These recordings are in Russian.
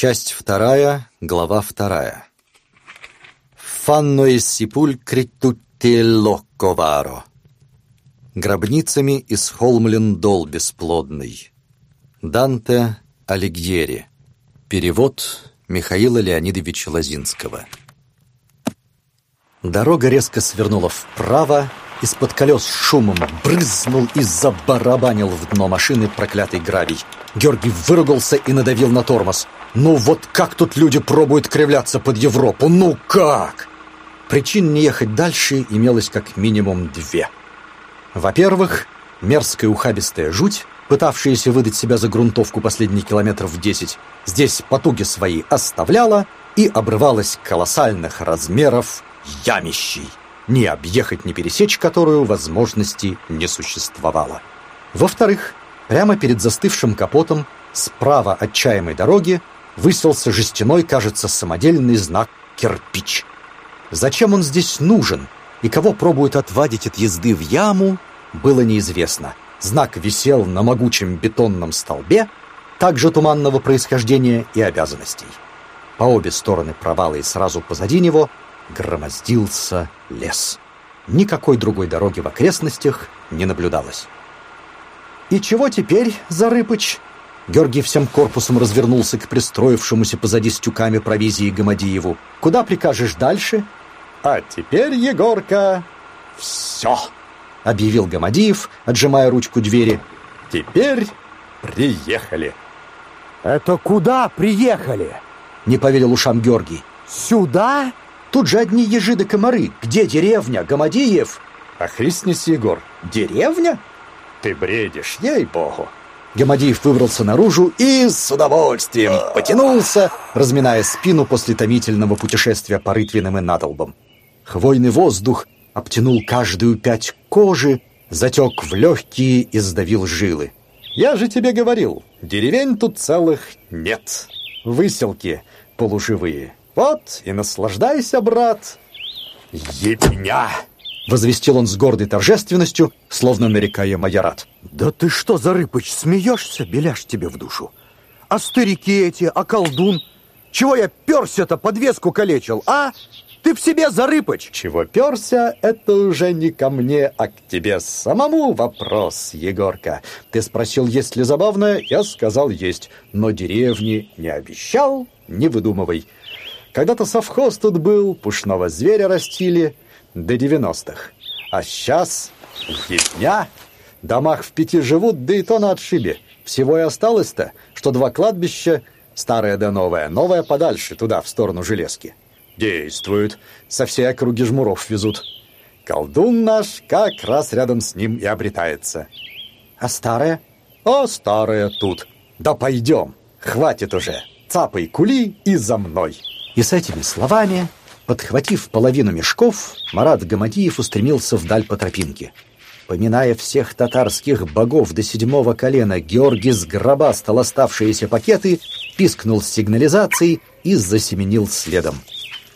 Часть вторая, глава вторая. «Фанно из сипулькри тутти локковаро». Гробницами исхолмлен дол бесплодный. Данте Алигьери. Перевод Михаила Леонидовича Лозинского. Дорога резко свернула вправо, из-под колес шумом брызнул и забарабанил в дно машины проклятый гравий. Георгий выругался и надавил на тормоз. «Ну вот как тут люди пробуют кривляться под Европу? Ну как?» Причин не ехать дальше имелось как минимум две. Во-первых, мерзкая ухабистая жуть, пытавшаяся выдать себя за грунтовку последние километров десять, здесь потуги свои оставляла и обрывалась колоссальных размеров ямищей ни объехать, ни пересечь которую возможности не существовало. Во-вторых, прямо перед застывшим капотом справа от чаемой дороги выселся жестяной, кажется, самодельный знак «Кирпич». Зачем он здесь нужен и кого пробуют отвадить от езды в яму, было неизвестно. Знак висел на могучем бетонном столбе, также туманного происхождения и обязанностей. По обе стороны провала и сразу позади него громоздился лес. Никакой другой дороги в окрестностях не наблюдалось. «И чего теперь, Зарыпыч?» Георгий всем корпусом развернулся к пристроившемуся позади с тюками провизии Гамадиеву. «Куда прикажешь дальше?» «А теперь, Егорка, все!» — объявил Гамадиев, отжимая ручку двери. «Теперь приехали!» «Это куда приехали?» — не поверил ушам Георгий. «Сюда?» Тут же одни ежи да комары. Где деревня, Гамадиев? Охристнись, Егор. Деревня? Ты бредишь, ей-богу. Гамадиев выбрался наружу и с удовольствием потянулся, разминая спину после томительного путешествия по рытвинам и надолбам. Хвойный воздух обтянул каждую пять кожи, затек в легкие и сдавил жилы. «Я же тебе говорил, деревень тут целых нет. Выселки полуживые. Вот и наслаждайся, брат. Ебня! Возвестил он с гордой торжественностью, словно нарекая майорат. Да ты что, Зарыпыч, смеешься, беляш тебе в душу? А старики эти, а колдун? Чего я перся-то, подвеску калечил, а? Ты в себе, Зарыпыч! Чего перся, это уже не ко мне, а к тебе самому вопрос, Егорка. Ты спросил, есть ли забавное, я сказал, есть. Но деревни не обещал, не выдумывай. Когда-то совхоз тут был, пушного зверя растили до 90-х. А сейчас дня. Домах в пяти живут, да и то на отшибе. Всего и осталось-то, что два кладбища, старое да новое, новое подальше, туда, в сторону железки. Действуют. Со всей округи жмуров везут. Колдун наш как раз рядом с ним и обретается. А старое? А старое тут. Да пойдем, хватит уже. Цапай кули и за мной. И с этими словами, подхватив половину мешков, Марат Гамадиев устремился вдаль по тропинке. Поминая всех татарских богов до седьмого колена, Георгий сгробастал оставшиеся пакеты, пискнул с сигнализацией и засеменил следом.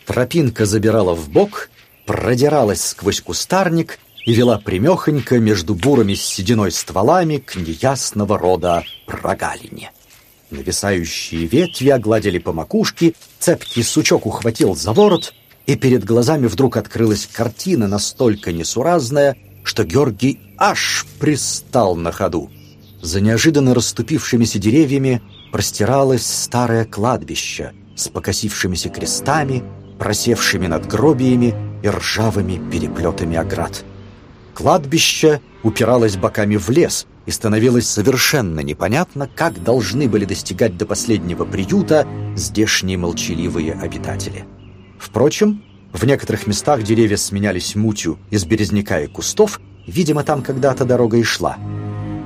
Тропинка забирала в бок, продиралась сквозь кустарник и вела примехонько между бурами с сединой стволами к неясного рода прогалине. Нависающие ветви огладили по макушке, цепкий сучок ухватил за ворот, и перед глазами вдруг открылась картина настолько несуразная, что Георгий аж пристал на ходу. За неожиданно расступившимися деревьями простиралось старое кладбище с покосившимися крестами, просевшими над гробиями и ржавыми переплетами оград. Кладбище упиралось боками в лес, и становилось совершенно непонятно, как должны были достигать до последнего приюта здешние молчаливые обитатели. Впрочем, в некоторых местах деревья сменялись мутью из березняка и кустов, видимо, там когда-то дорога и шла.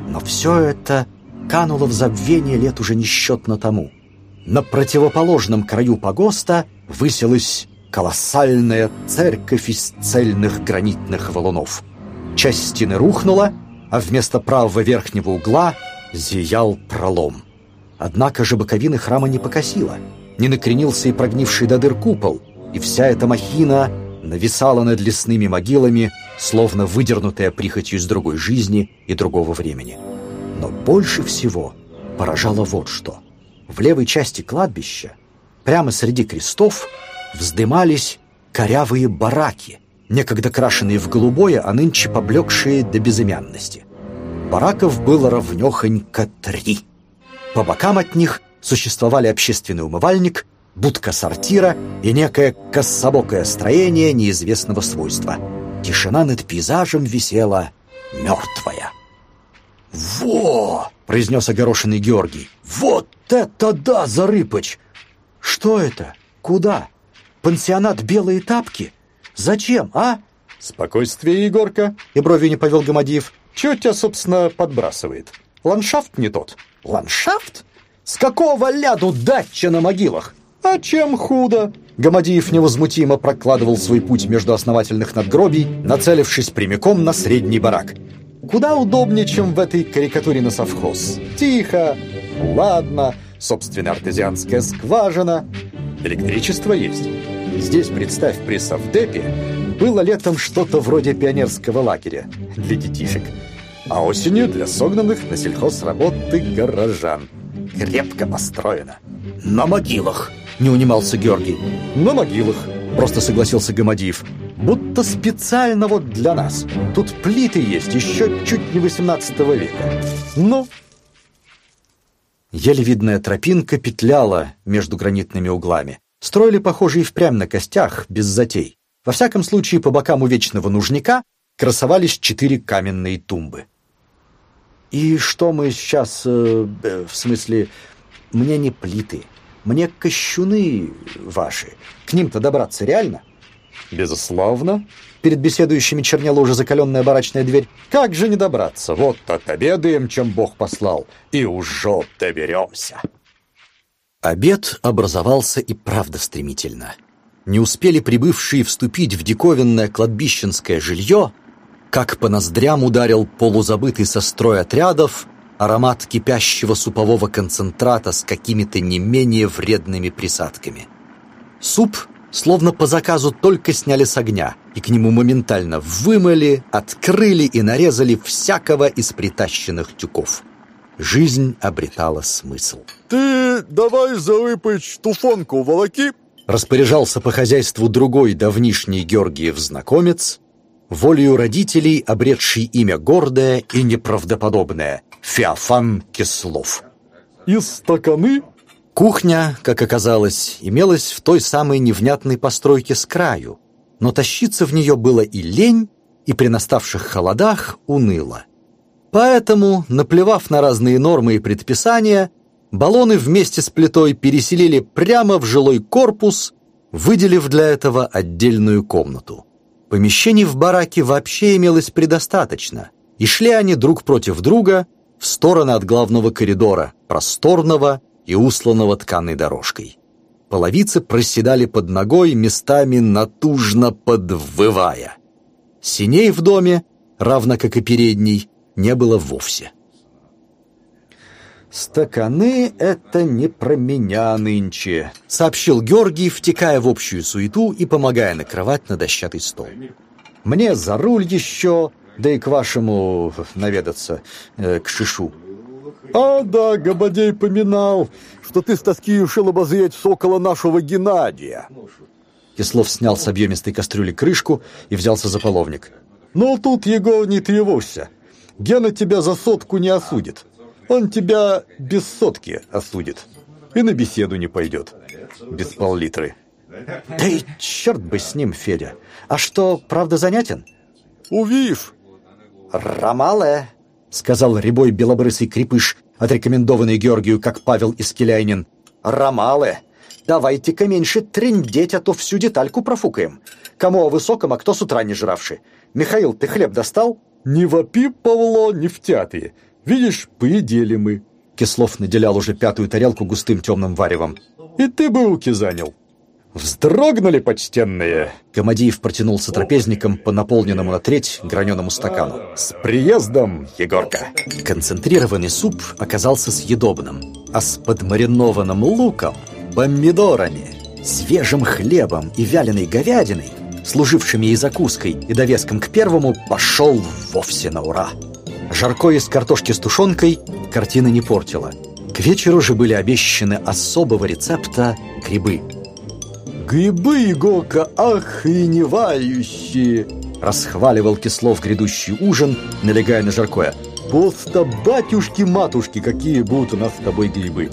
Но все это кануло в забвение лет уже несчетно тому. На противоположном краю погоста высилась колоссальная церковь из цельных гранитных валунов. Часть стены рухнула, а вместо правого верхнего угла зиял пролом. Однако же боковины храма не покосило, не накренился и прогнивший до дыр купол, и вся эта махина нависала над лесными могилами, словно выдернутая прихотью из другой жизни и другого времени. Но больше всего поражало вот что. В левой части кладбища, прямо среди крестов, вздымались корявые бараки, некогда крашенные в голубое, а нынче поблекшие до безымянности. Бараков было ровнёхонько три. По бокам от них существовали общественный умывальник, будка сортира и некое кособокое строение неизвестного свойства. Тишина над пейзажем висела мертвая. «Во!» — произнес огорошенный Георгий. «Вот это да, Зарыпыч! Что это? Куда? Пансионат «Белые тапки»? Зачем, а?» «Спокойствие, Егорка!» — и брови не повел Гамадиев. «Чего тебя, собственно, подбрасывает? Ландшафт не тот». «Ландшафт? С какого ляду дача на могилах?» «А чем худо?» Гамадиев невозмутимо прокладывал свой путь между основательных надгробий, нацелившись прямиком на средний барак. Куда удобнее, чем в этой карикатуре на совхоз. Тихо, ладно, собственно, артезианская скважина. Электричество есть. Здесь, представь, при Совдепе было летом что-то вроде пионерского лагеря для детишек, а осенью для согнанных на сельхозработы горожан. Крепко построено. «На могилах!» — не унимался Георгий. «На могилах!» — просто согласился Гамадиев. «Будто специально вот для нас. Тут плиты есть еще чуть не 18 века. Ну...» Еле видная тропинка петляла между гранитными углами. Строили, похоже, и впрямь на костях, без затей. Во всяком случае, по бокам у вечного нужника красовались четыре каменные тумбы. «И что мы сейчас... Э, э, в смысле, мне не плиты, мне кощуны ваши. К ним-то добраться реально?» «Безусловно». Перед беседующими чернела уже закаленная барачная дверь. «Как же не добраться? Вот отобедаем, чем Бог послал, и уже доберемся». Обед образовался и правда стремительно. Не успели прибывшие вступить в диковинное кладбищенское жилье, как по ноздрям ударил полузабытый со строй отрядов аромат кипящего супового концентрата с какими-то не менее вредными присадками. Суп, словно по заказу, только сняли с огня, и к нему моментально вымыли, открыли и нарезали всякого из притащенных тюков. Жизнь обретала смысл. «Ты давай, Зарыпыч, туфонку волоки!» Распоряжался по хозяйству другой давнишний Георгиев знакомец, волею родителей обретший имя гордое и неправдоподобное — Феофан Кислов. «И стаканы?» Кухня, как оказалось, имелась в той самой невнятной постройке с краю, но тащиться в нее было и лень, и при наставших холодах уныло. Поэтому, наплевав на разные нормы и предписания, баллоны вместе с плитой переселили прямо в жилой корпус, выделив для этого отдельную комнату. Помещений в бараке вообще имелось предостаточно, и шли они друг против друга в стороны от главного коридора, просторного и усланного тканой дорожкой. Половицы проседали под ногой, местами натужно подвывая. Синей в доме, равно как и передний, не было вовсе. «Стаканы — это не про меня нынче», — сообщил Георгий, втекая в общую суету и помогая накрывать на дощатый стол. «Мне за руль еще, да и к вашему наведаться, э, к шишу». «А, да, Габадей поминал, что ты с тоски ушел обозреть сокола нашего Геннадия». Кислов снял с объемистой кастрюли крышку и взялся за половник. «Ну, тут, Егор, не тревожься. Гена тебя за сотку не осудит. Он тебя без сотки осудит. И на беседу не пойдет. Без пол-литры. Да и черт бы с ним, Федя. А что, правда занятен? Увив. Ромале, сказал рябой белобрысый крепыш, отрекомендованный Георгию как Павел Искеляйнин. Ромале, давайте-ка меньше трындеть, а то всю детальку профукаем. Кому о высоком, а кто с утра не жравший. Михаил, ты хлеб достал? Не вопи, Павло, не в театре. Видишь, поедели мы. Кислов наделял уже пятую тарелку густым темным варевом. И ты бы руки занял. Вздрогнули, почтенные. Гамадиев протянулся трапезником по наполненному на треть граненому стакану. С приездом, Егорка. Концентрированный суп оказался съедобным, а с подмаринованным луком, помидорами, свежим хлебом и вяленой говядиной, служившими и закуской, и довеском к первому, пошел вовсе на ура. Жаркое из картошки с тушенкой картины не портило. К вечеру же были обещаны особого рецепта грибы. «Грибы, Егорка, охреневающие!» Расхваливал Кислов грядущий ужин, налегая на жаркое. «Просто батюшки-матушки, какие будут у нас с тобой грибы!»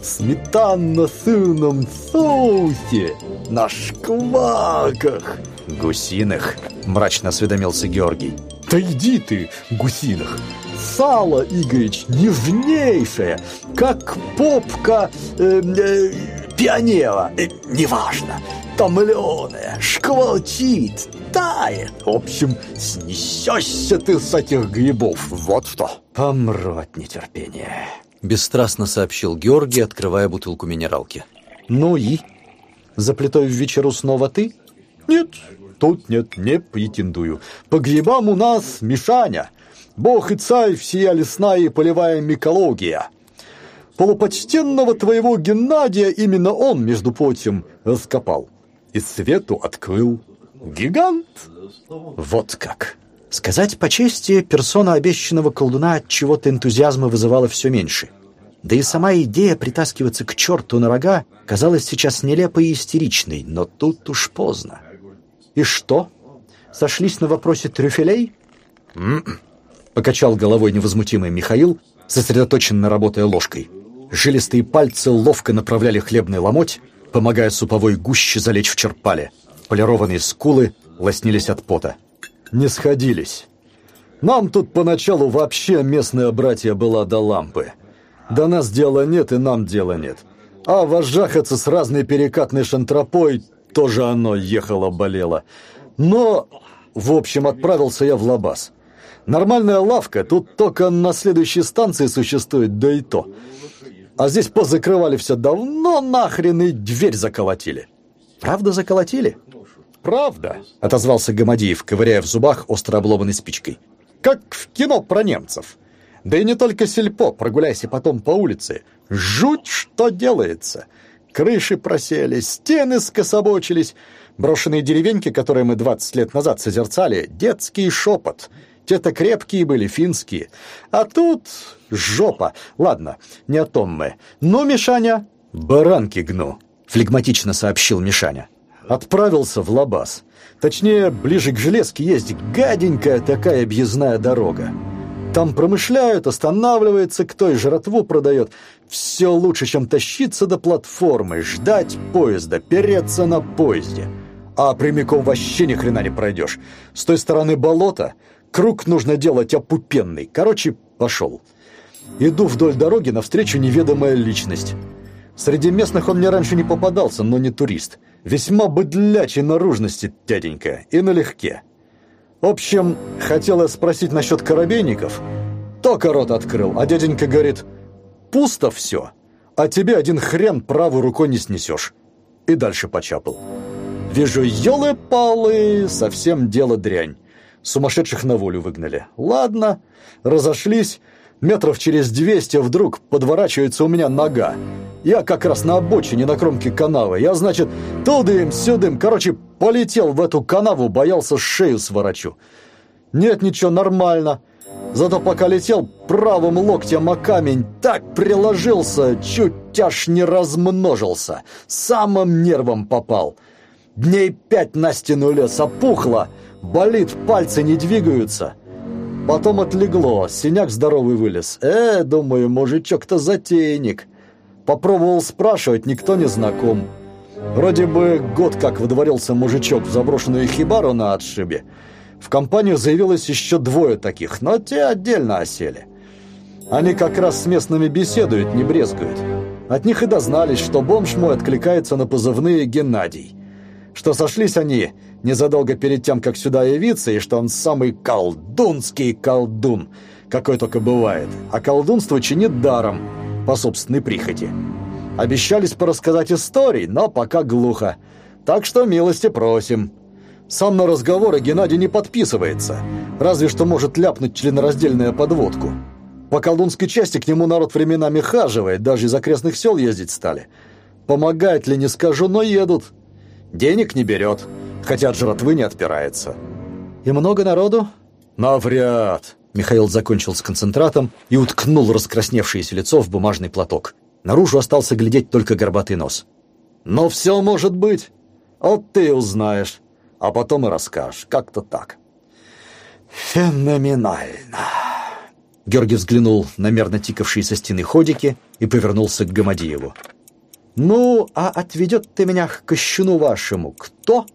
в сметанно-сырном соусе, на шкварках. Гусиных, мрачно осведомился Георгий. Да иди ты, гусиных. Сало, Игорич, нежнейшее, как попка э, э, пионера, э, неважно, томленое, шкварчит, тает. В общем, снесешься ты с этих грибов, вот что. Помру от нетерпения. Бесстрастно сообщил Георгий, открывая бутылку минералки. «Ну и? За плитой в вечеру снова ты?» «Нет, тут нет, не претендую. По грибам у нас Мишаня. Бог и царь всея лесная и полевая микология. Полупочтенного твоего Геннадия именно он, между прочим, раскопал. И свету открыл. Гигант!» «Вот как!» Сказать по чести, персона обещанного колдуна от чего-то энтузиазма вызывала все меньше. Да и сама идея притаскиваться к черту на рога казалась сейчас нелепой и истеричной, но тут уж поздно. «И что? Сошлись на вопросе трюфелей?» «М-м-м», покачал головой невозмутимый Михаил, сосредоточенно работая ложкой. Жилистые пальцы ловко направляли хлебный ломоть, помогая суповой гуще залечь в черпале. Полированные скулы лоснились от пота не сходились. Нам тут поначалу вообще местная братья была до лампы. До нас дела нет и нам дела нет. А вожжахаться с разной перекатной шантропой тоже оно ехало-болело. Но, в общем, отправился я в Лабаз. Нормальная лавка тут только на следующей станции существует, да и то. А здесь позакрывали все давно нахрен и дверь заколотили. Правда заколотили? «Правда», — отозвался Гамадиев, ковыряя в зубах остро обломанной спичкой. «Как в кино про немцев. Да и не только сельпо, прогуляйся потом по улице. Жуть, что делается. Крыши просели, стены скособочились. Брошенные деревеньки, которые мы 20 лет назад созерцали, детский шепот. Те-то крепкие были, финские. А тут жопа. Ладно, не о том мы. Ну, Мишаня, баранки гну», — флегматично сообщил Мишаня. Отправился в Лабаз. Точнее, ближе к железке есть гаденькая такая объездная дорога. Там промышляют, останавливается, кто и жратву продает. Все лучше, чем тащиться до платформы, ждать поезда, переться на поезде. А прямиком вообще ни хрена не пройдешь. С той стороны болото, круг нужно делать опупенный. Короче, пошел. Иду вдоль дороги, навстречу неведомая личность. Среди местных он мне раньше не попадался, но не турист. Весьма быдлячей наружности дяденька и налегке. В общем, хотела спросить насчет коробейников. Только рот открыл, а дяденька говорит, пусто все, а тебе один хрен правой рукой не снесешь. И дальше почапал. Вижу, елы-палы, совсем дело дрянь. Сумасшедших на волю выгнали. Ладно, разошлись. Метров через двести вдруг подворачивается у меня нога. Я как раз на обочине на кромке канавы. Я, значит, тудым-сюдым, короче, полетел в эту канаву, боялся шею сворачу. Нет, ничего, нормально. Зато пока летел, правым локтем о камень так приложился, чуть аж не размножился. Самым нервом попал. Дней пять на стену лес опухло, болит, пальцы не двигаются. Потом отлегло, синяк здоровый вылез. Э, думаю, мужичок-то затейник. Попробовал спрашивать, никто не знаком. Вроде бы год как выдворился мужичок в заброшенную хибару на отшибе. В компанию заявилось еще двое таких, но те отдельно осели. Они как раз с местными беседуют, не брезгуют. От них и дознались, что бомж мой откликается на позывные Геннадий. Что сошлись они незадолго перед тем, как сюда явиться, и что он самый колдунский колдун, какой только бывает. А колдунство чинит даром – по собственной прихоти. Обещались порассказать истории, но пока глухо. Так что милости просим. Сам на разговоры Геннадий не подписывается, разве что может ляпнуть членораздельную подводку. По колдунской части к нему народ временами хаживает, даже из окрестных сел ездить стали. Помогает ли, не скажу, но едут. Денег не берет, хотя от жратвы не отпирается. И много народу? Навряд. Михаил закончил с концентратом и уткнул раскрасневшееся лицо в бумажный платок. Наружу остался глядеть только горбатый нос. «Но все может быть. Вот ты узнаешь, а потом и расскажешь. Как-то так». «Феноменально!» Георгий взглянул на мерно тикавшие со стены ходики и повернулся к Гамадиеву. «Ну, а отведет ты меня к кощуну вашему кто?»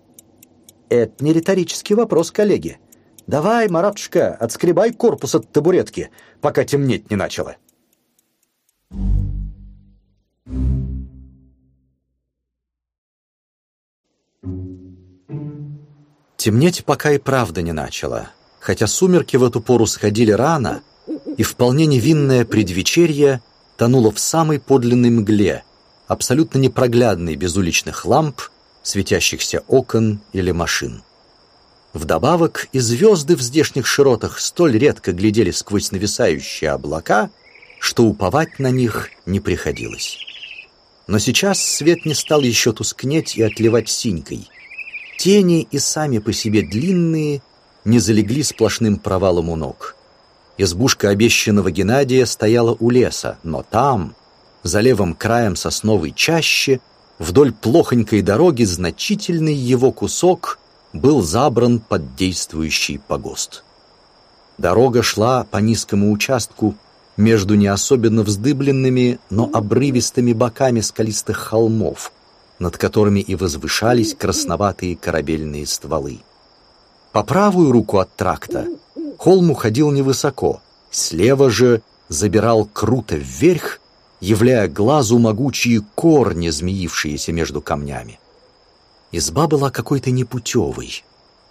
«Это не риторический вопрос, коллеги. Давай, Маратушка, отскребай корпус от табуретки, пока темнеть не начало». Темнеть пока и правда не начало, хотя сумерки в эту пору сходили рано, и вполне невинное предвечерье тонуло в самой подлинной мгле, абсолютно непроглядной без уличных ламп, светящихся окон или машин. Вдобавок и звезды в здешних широтах столь редко глядели сквозь нависающие облака, что уповать на них не приходилось. Но сейчас свет не стал еще тускнеть и отливать синькой. Тени и сами по себе длинные не залегли сплошным провалом у ног. Избушка обещанного Геннадия стояла у леса, но там, за левым краем сосновой чащи, вдоль плохонькой дороги значительный его кусок был забран под действующий погост. Дорога шла по низкому участку между не особенно вздыбленными, но обрывистыми боками скалистых холмов, над которыми и возвышались красноватые корабельные стволы. По правую руку от тракта холм уходил невысоко, слева же забирал круто вверх, являя глазу могучие корни, змеившиеся между камнями. Изба была какой-то непутевой.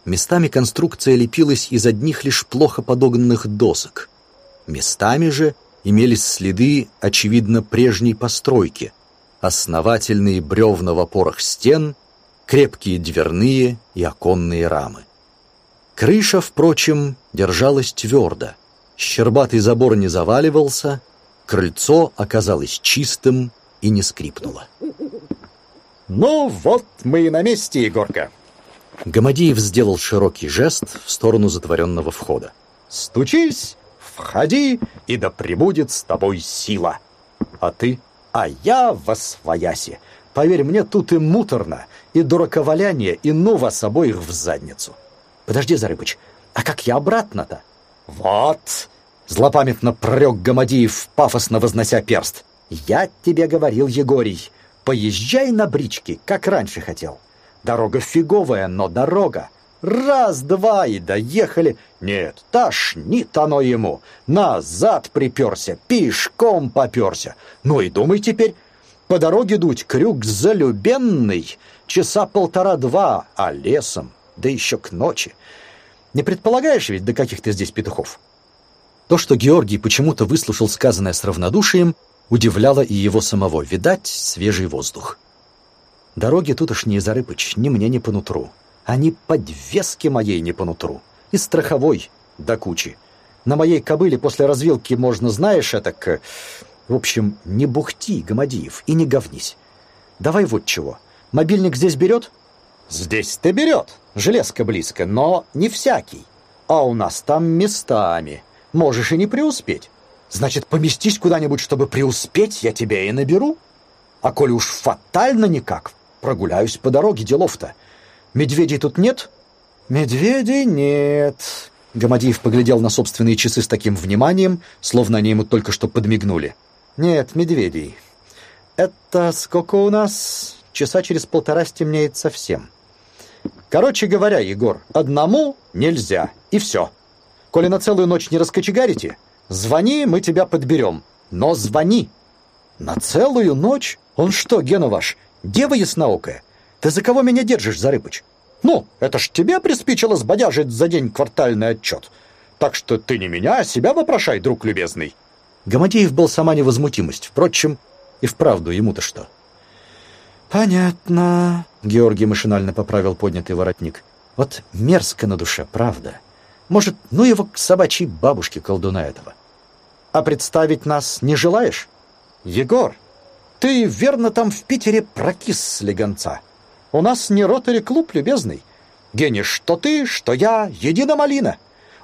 Местами конструкция лепилась из одних лишь плохо подогнанных досок. Местами же имелись следы, очевидно, прежней постройки. Основательные бревна в опорах стен, крепкие дверные и оконные рамы. Крыша, впрочем, держалась твердо. Щербатый забор не заваливался, крыльцо оказалось чистым и не скрипнуло. «Ну вот мы и на месте, Егорка!» Гамадеев сделал широкий жест в сторону затворенного входа. «Стучись, входи, и да пребудет с тобой сила. А ты? А я во свояси. Поверь мне, тут и муторно, и дураковаляние, и ну вас обоих в задницу». «Подожди, Зарыбыч, а как я обратно-то?» «Вот!» — злопамятно прорек Гамадиев, пафосно вознося перст. «Я тебе говорил, Егорий, поезжай на бричке, как раньше хотел. Дорога фиговая, но дорога. Раз-два и доехали. Нет, тошнит оно ему. Назад приперся, пешком поперся. Ну и думай теперь, по дороге дуть крюк залюбенный, часа полтора-два, а лесом да еще к ночи. Не предполагаешь ведь, до каких ты здесь петухов? То, что Георгий почему-то выслушал сказанное с равнодушием, удивляло и его самого. Видать, свежий воздух. Дороги тутошние, Зарыпыч, ни мне, ни по нутру. Они подвески моей не по нутру. И страховой до кучи. На моей кобыле после развилки можно, знаешь, это к... В общем, не бухти, Гамадиев, и не говнись. Давай вот чего. Мобильник здесь берет? Здесь-то берет. Железка близко, но не всякий. А у нас там местами. Можешь и не преуспеть. Значит, поместись куда-нибудь, чтобы преуспеть, я тебя и наберу. А коли уж фатально никак, прогуляюсь по дороге, делов-то. Медведей тут нет? Медведей нет. Гамадиев поглядел на собственные часы с таким вниманием, словно они ему только что подмигнули. Нет, медведей. Это сколько у нас? Часа через полтора стемнеет совсем. Короче говоря, Егор, одному нельзя, и все. Коли на целую ночь не раскочегарите, звони, мы тебя подберем. Но звони. На целую ночь? Он что, Гена ваш, дева ясноокая? Ты за кого меня держишь, Зарыпыч? Ну, это ж тебе приспичило сбодяжить за день квартальный отчет. Так что ты не меня, а себя вопрошай, друг любезный. Гамадеев был сама невозмутимость. Впрочем, и вправду ему-то что? «Понятно», — Георгий машинально поправил поднятый воротник. «Вот мерзко на душе, правда. Может, ну его к собачьей бабушке колдуна этого. А представить нас не желаешь? Егор, ты верно там в Питере прокис с легонца. У нас не ротари клуб, любезный. Гене, что ты, что я, едино малина.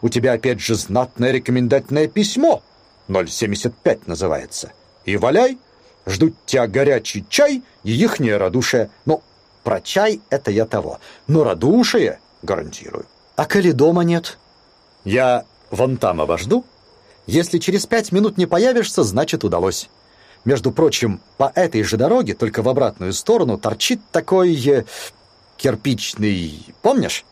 У тебя опять же знатное рекомендательное письмо. 075 называется. И валяй, ждут тебя горячий чай и ихнее радушие. Ну, про чай это я того, но радушие гарантирую. А коли дома нет? Я вон там обожду. Если через пять минут не появишься, значит удалось. Между прочим, по этой же дороге, только в обратную сторону, торчит такой э, кирпичный... Помнишь?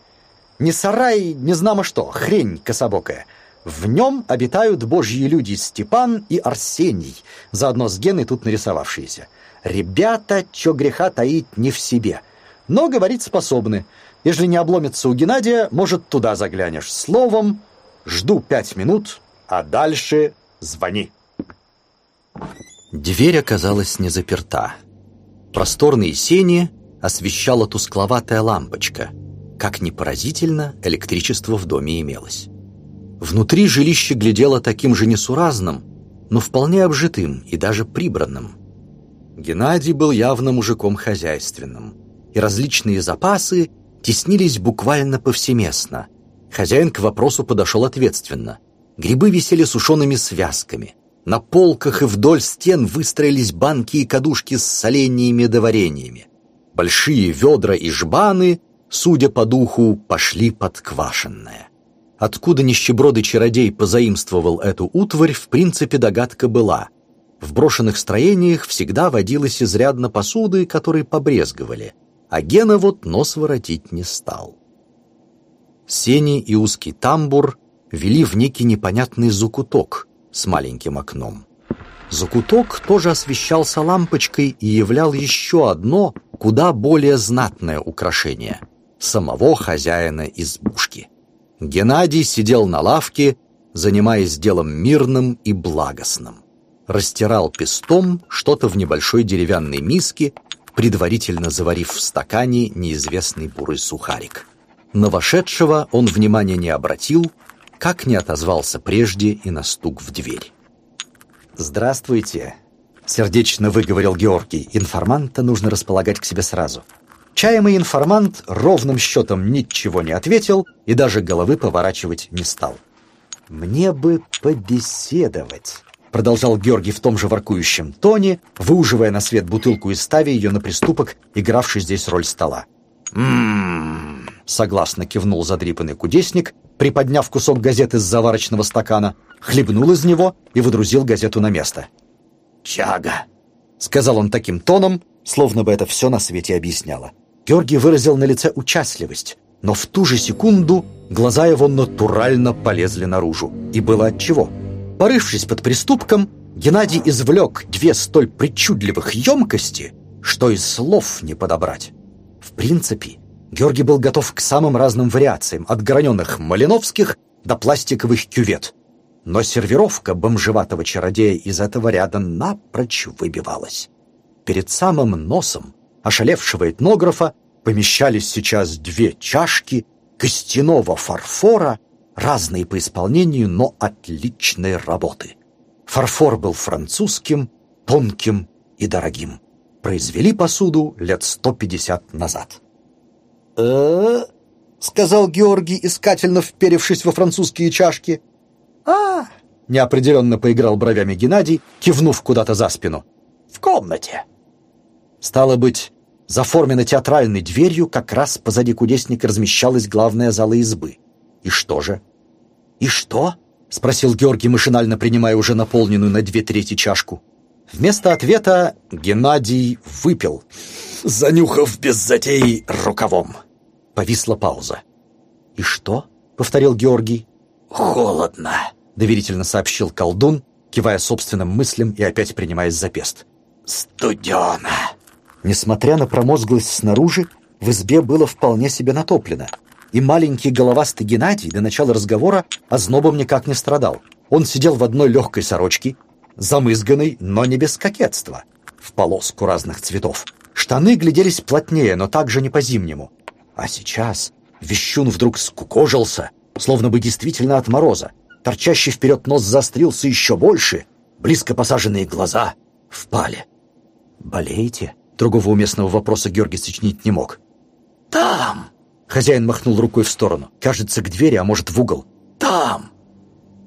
Не сарай, не знамо что, хрень кособокая. В нем обитают божьи люди Степан и Арсений, заодно с Геной тут нарисовавшиеся. Ребята, чё греха таить не в себе, но говорить способны. Если не обломится у Геннадия, может, туда заглянешь. Словом, жду пять минут, а дальше звони. Дверь оказалась не заперта. Просторные сени освещала тускловатая лампочка. Как ни поразительно, электричество в доме имелось. Внутри жилище глядело таким же несуразным, но вполне обжитым и даже прибранным. Геннадий был явно мужиком хозяйственным, и различные запасы теснились буквально повсеместно. Хозяин к вопросу подошел ответственно. Грибы висели сушеными связками. На полках и вдоль стен выстроились банки и кадушки с соленьями да вареньями. Большие ведра и жбаны, судя по духу, пошли подквашенное. Откуда нищебродый чародей позаимствовал эту утварь, в принципе, догадка была. В брошенных строениях всегда водилось изрядно посуды, которые побрезговали, а Гена вот нос воротить не стал. Сени и узкий тамбур вели в некий непонятный закуток, с маленьким окном. Закуток тоже освещался лампочкой и являл еще одно, куда более знатное украшение — самого хозяина избушки. Геннадий сидел на лавке, занимаясь делом мирным и благостным. Растирал пестом что-то в небольшой деревянной миске, предварительно заварив в стакане неизвестный бурый сухарик. На вошедшего он внимания не обратил, как не отозвался прежде и на стук в дверь. «Здравствуйте», — сердечно выговорил Георгий. «Информанта нужно располагать к себе сразу». Чаемый информант ровным счетом ничего не ответил и даже головы поворачивать не стал. «Мне бы побеседовать», — продолжал Георгий в том же воркующем тоне, выуживая на свет бутылку и ставя ее на приступок, игравший здесь роль стола. «М-м-м», согласно кивнул задрипанный кудесник, приподняв кусок газеты с заварочного стакана, хлебнул из него и выдрузил газету на место. «Чага», — сказал он таким тоном, словно бы это все на свете объясняло. Георгий выразил на лице участливость, но в ту же секунду глаза его натурально полезли наружу. И было отчего. Порывшись под приступком, Геннадий извлек две столь причудливых емкости, что и слов не подобрать. В принципе, Георгий был готов к самым разным вариациям, от граненых малиновских до пластиковых кювет. Но сервировка бомжеватого чародея из этого ряда напрочь выбивалась. Перед самым носом ошалевшего этнографа помещались сейчас две чашки костяного фарфора, разные по исполнению, но отличной работы. Фарфор был французским, тонким и дорогим. Произвели посуду лет сто пятьдесят назад э сказал Георгий, искательно вперевшись во французские чашки. а неопределенно поиграл бровями Геннадий, кивнув куда-то за спину. «В комнате». Стало быть, за форменно-театральной дверью как раз позади кудесника размещалась главная зала избы. И что же? «И что?» — спросил Георгий, машинально принимая уже наполненную на две трети чашку. Вместо ответа Геннадий выпил, занюхав без затеи рукавом. Повисла пауза. «И что?» — повторил Георгий. «Холодно», — доверительно сообщил колдун, кивая собственным мыслям и опять принимаясь за пест. «Студено». Несмотря на промозглость снаружи, в избе было вполне себе натоплено. И маленький головастый Геннадий до начала разговора ознобом никак не страдал. Он сидел в одной легкой сорочке, замызганной, но не без кокетства, в полоску разных цветов. Штаны гляделись плотнее, но также не по-зимнему. А сейчас Вещун вдруг скукожился, словно бы действительно от мороза. Торчащий вперед нос заострился еще больше, близко посаженные глаза впали. «Болеете?» Другого уместного вопроса Георгий сочинить не мог. «Там!» Хозяин махнул рукой в сторону. Кажется, к двери, а может, в угол. там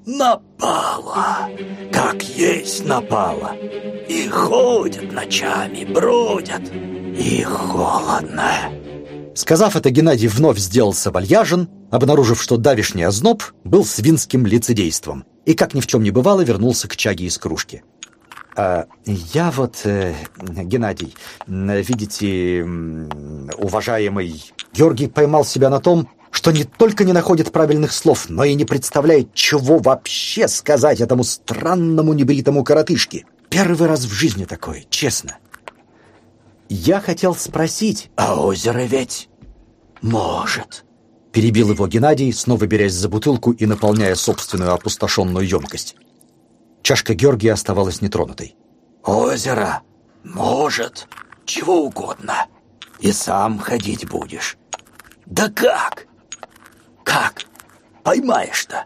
напала, как есть напала. И ходят ночами, бродят, и холодно. Сказав это, Геннадий вновь сделался вальяжен, обнаружив, что давишний озноб был свинским лицедейством, и, как ни в чем не бывало, вернулся к чаге из кружки. А, «Я вот, э, Геннадий, видите, уважаемый...» Георгий поймал себя на том, что не только не находит правильных слов, но и не представляет, чего вообще сказать этому странному небритому коротышке. Первый раз в жизни такое, честно. Я хотел спросить... А озеро ведь может. Перебил его Геннадий, снова берясь за бутылку и наполняя собственную опустошенную емкость. Чашка Георгия оставалась нетронутой. Озеро может чего угодно. И сам ходить будешь. Да как? Как? Поймаешь-то?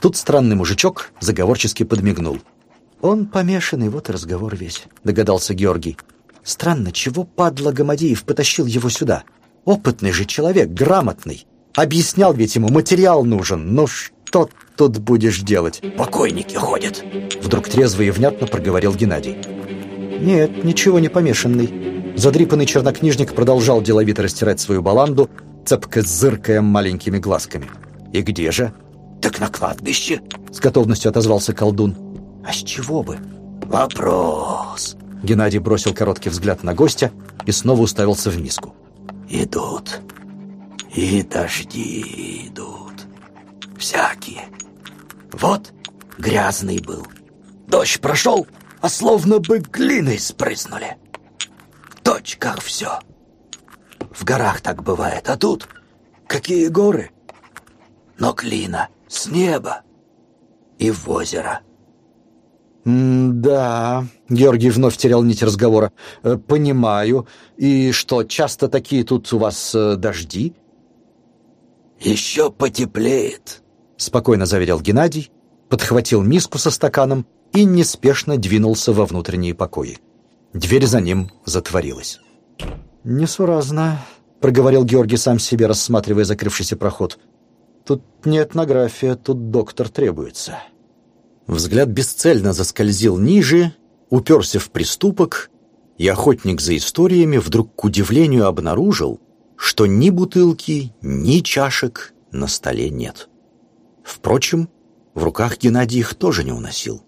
Тут странный мужичок заговорчески подмигнул. «Он помешанный, вот и разговор весь», — догадался Георгий. Странно, чего падла Гамадеев потащил его сюда? Опытный же человек, грамотный. Объяснял ведь ему, материал нужен. Ну что тут будешь делать? Покойники ходят. Вдруг трезво и внятно проговорил Геннадий. Нет, ничего не помешанный. Задрипанный чернокнижник продолжал деловито растирать свою баланду, цепко зыркая маленькими глазками. «И где же?» «Так на кладбище», — с готовностью отозвался колдун. «А с чего бы?» «Вопрос», Геннадий бросил короткий взгляд на гостя и снова уставился в миску. «Идут. И дожди идут. Всякие. Вот грязный был. Дождь прошел, а словно бы глиной спрыснули. В точках все. В горах так бывает, а тут какие горы? Но клина с неба и в озеро. «Да...» — Георгий вновь терял нить разговора. Э, «Понимаю. И что, часто такие тут у вас э, дожди?» «Еще потеплеет», — спокойно заверил Геннадий, подхватил миску со стаканом и неспешно двинулся во внутренние покои. Дверь за ним затворилась. «Несуразно», — проговорил Георгий сам себе, рассматривая закрывшийся проход. «Тут не этнография, тут доктор требуется». Взгляд бесцельно заскользил ниже, уперся в приступок, и охотник за историями вдруг к удивлению обнаружил, что ни бутылки, ни чашек на столе нет. Впрочем, в руках Геннадий их тоже не уносил.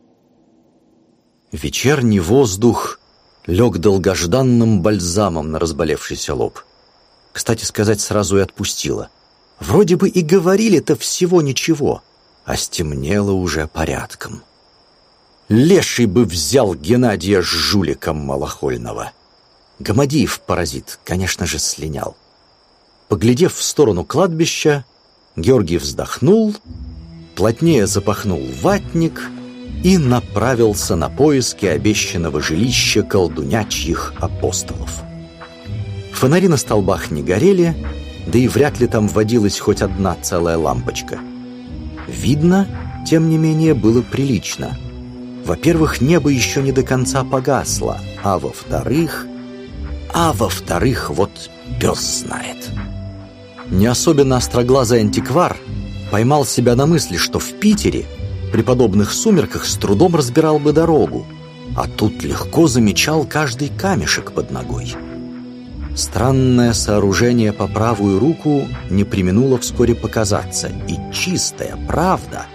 Вечерний воздух лег долгожданным бальзамом на разболевшийся лоб. Кстати сказать, сразу и отпустило. Вроде бы и говорили-то всего ничего — а стемнело уже порядком. Леший бы взял Геннадия с жуликом малохольного. Гамадиев, паразит, конечно же, слинял. Поглядев в сторону кладбища, Георгий вздохнул, плотнее запахнул ватник и направился на поиски обещанного жилища колдунячьих апостолов. Фонари на столбах не горели, да и вряд ли там водилась хоть одна целая лампочка — Видно, тем не менее, было прилично. Во-первых, небо еще не до конца погасло, а во-вторых... А во-вторых, вот пес знает. Не особенно остроглазый антиквар поймал себя на мысли, что в Питере при подобных сумерках с трудом разбирал бы дорогу, а тут легко замечал каждый камешек под ногой. Странное сооружение по правую руку не применуло вскоре показаться, и чистая правда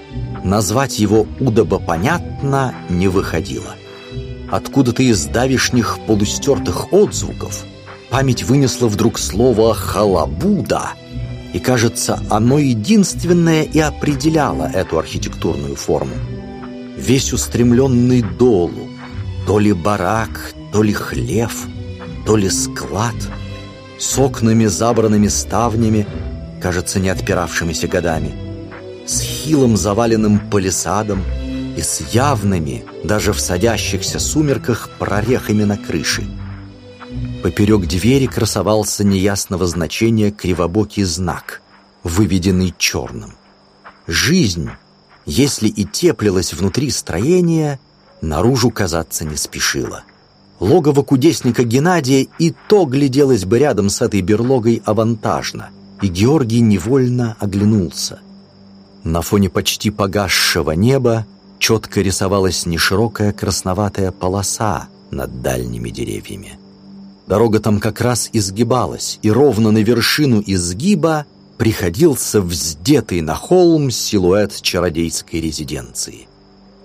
назвать его удобопонятно не выходила. Откуда-то из давишних полустертых отзвуков память вынесла вдруг слово «халабуда», и, кажется, оно единственное и определяло эту архитектурную форму. Весь устремленный долу, то ли барак, то ли хлев — то ли склад с окнами, забранными ставнями, кажется, не отпиравшимися годами, с хилым заваленным палисадом и с явными, даже в садящихся сумерках, прорехами на крыше. Поперек двери красовался неясного значения кривобокий знак, выведенный черным. Жизнь, если и теплилась внутри строения, наружу казаться не спешила — Логово кудесника Геннадия и то гляделось бы рядом с этой берлогой авантажно, и Георгий невольно оглянулся. На фоне почти погасшего неба четко рисовалась неширокая красноватая полоса над дальними деревьями. Дорога там как раз изгибалась, и ровно на вершину изгиба приходился вздетый на холм силуэт чародейской резиденции.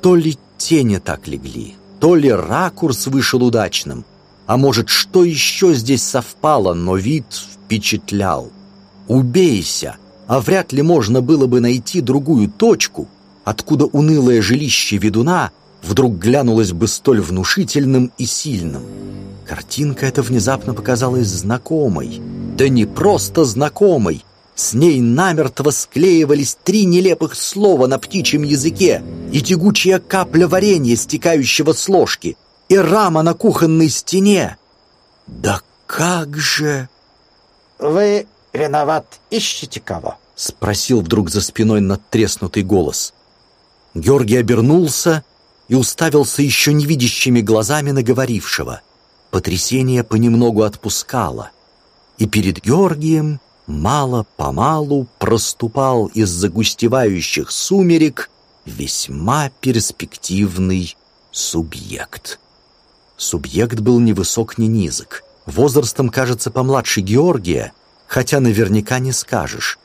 То ли тени так легли, то ли ракурс вышел удачным, а может, что еще здесь совпало, но вид впечатлял. Убейся, а вряд ли можно было бы найти другую точку, откуда унылое жилище ведуна вдруг глянулось бы столь внушительным и сильным. Картинка эта внезапно показалась знакомой. Да не просто знакомой. С ней намертво склеивались три нелепых слова на птичьем языке и тягучая капля варенья, стекающего с ложки, и рама на кухонной стене. Да как же... «Вы виноват, ищете кого?» — спросил вдруг за спиной надтреснутый голос. Георгий обернулся и уставился еще невидящими глазами на говорившего — потрясение понемногу отпускало, и перед Георгием мало-помалу проступал из загустевающих сумерек весьма перспективный субъект. Субъект был ни высок, ни низок. Возрастом, кажется, помладше Георгия, хотя наверняка не скажешь.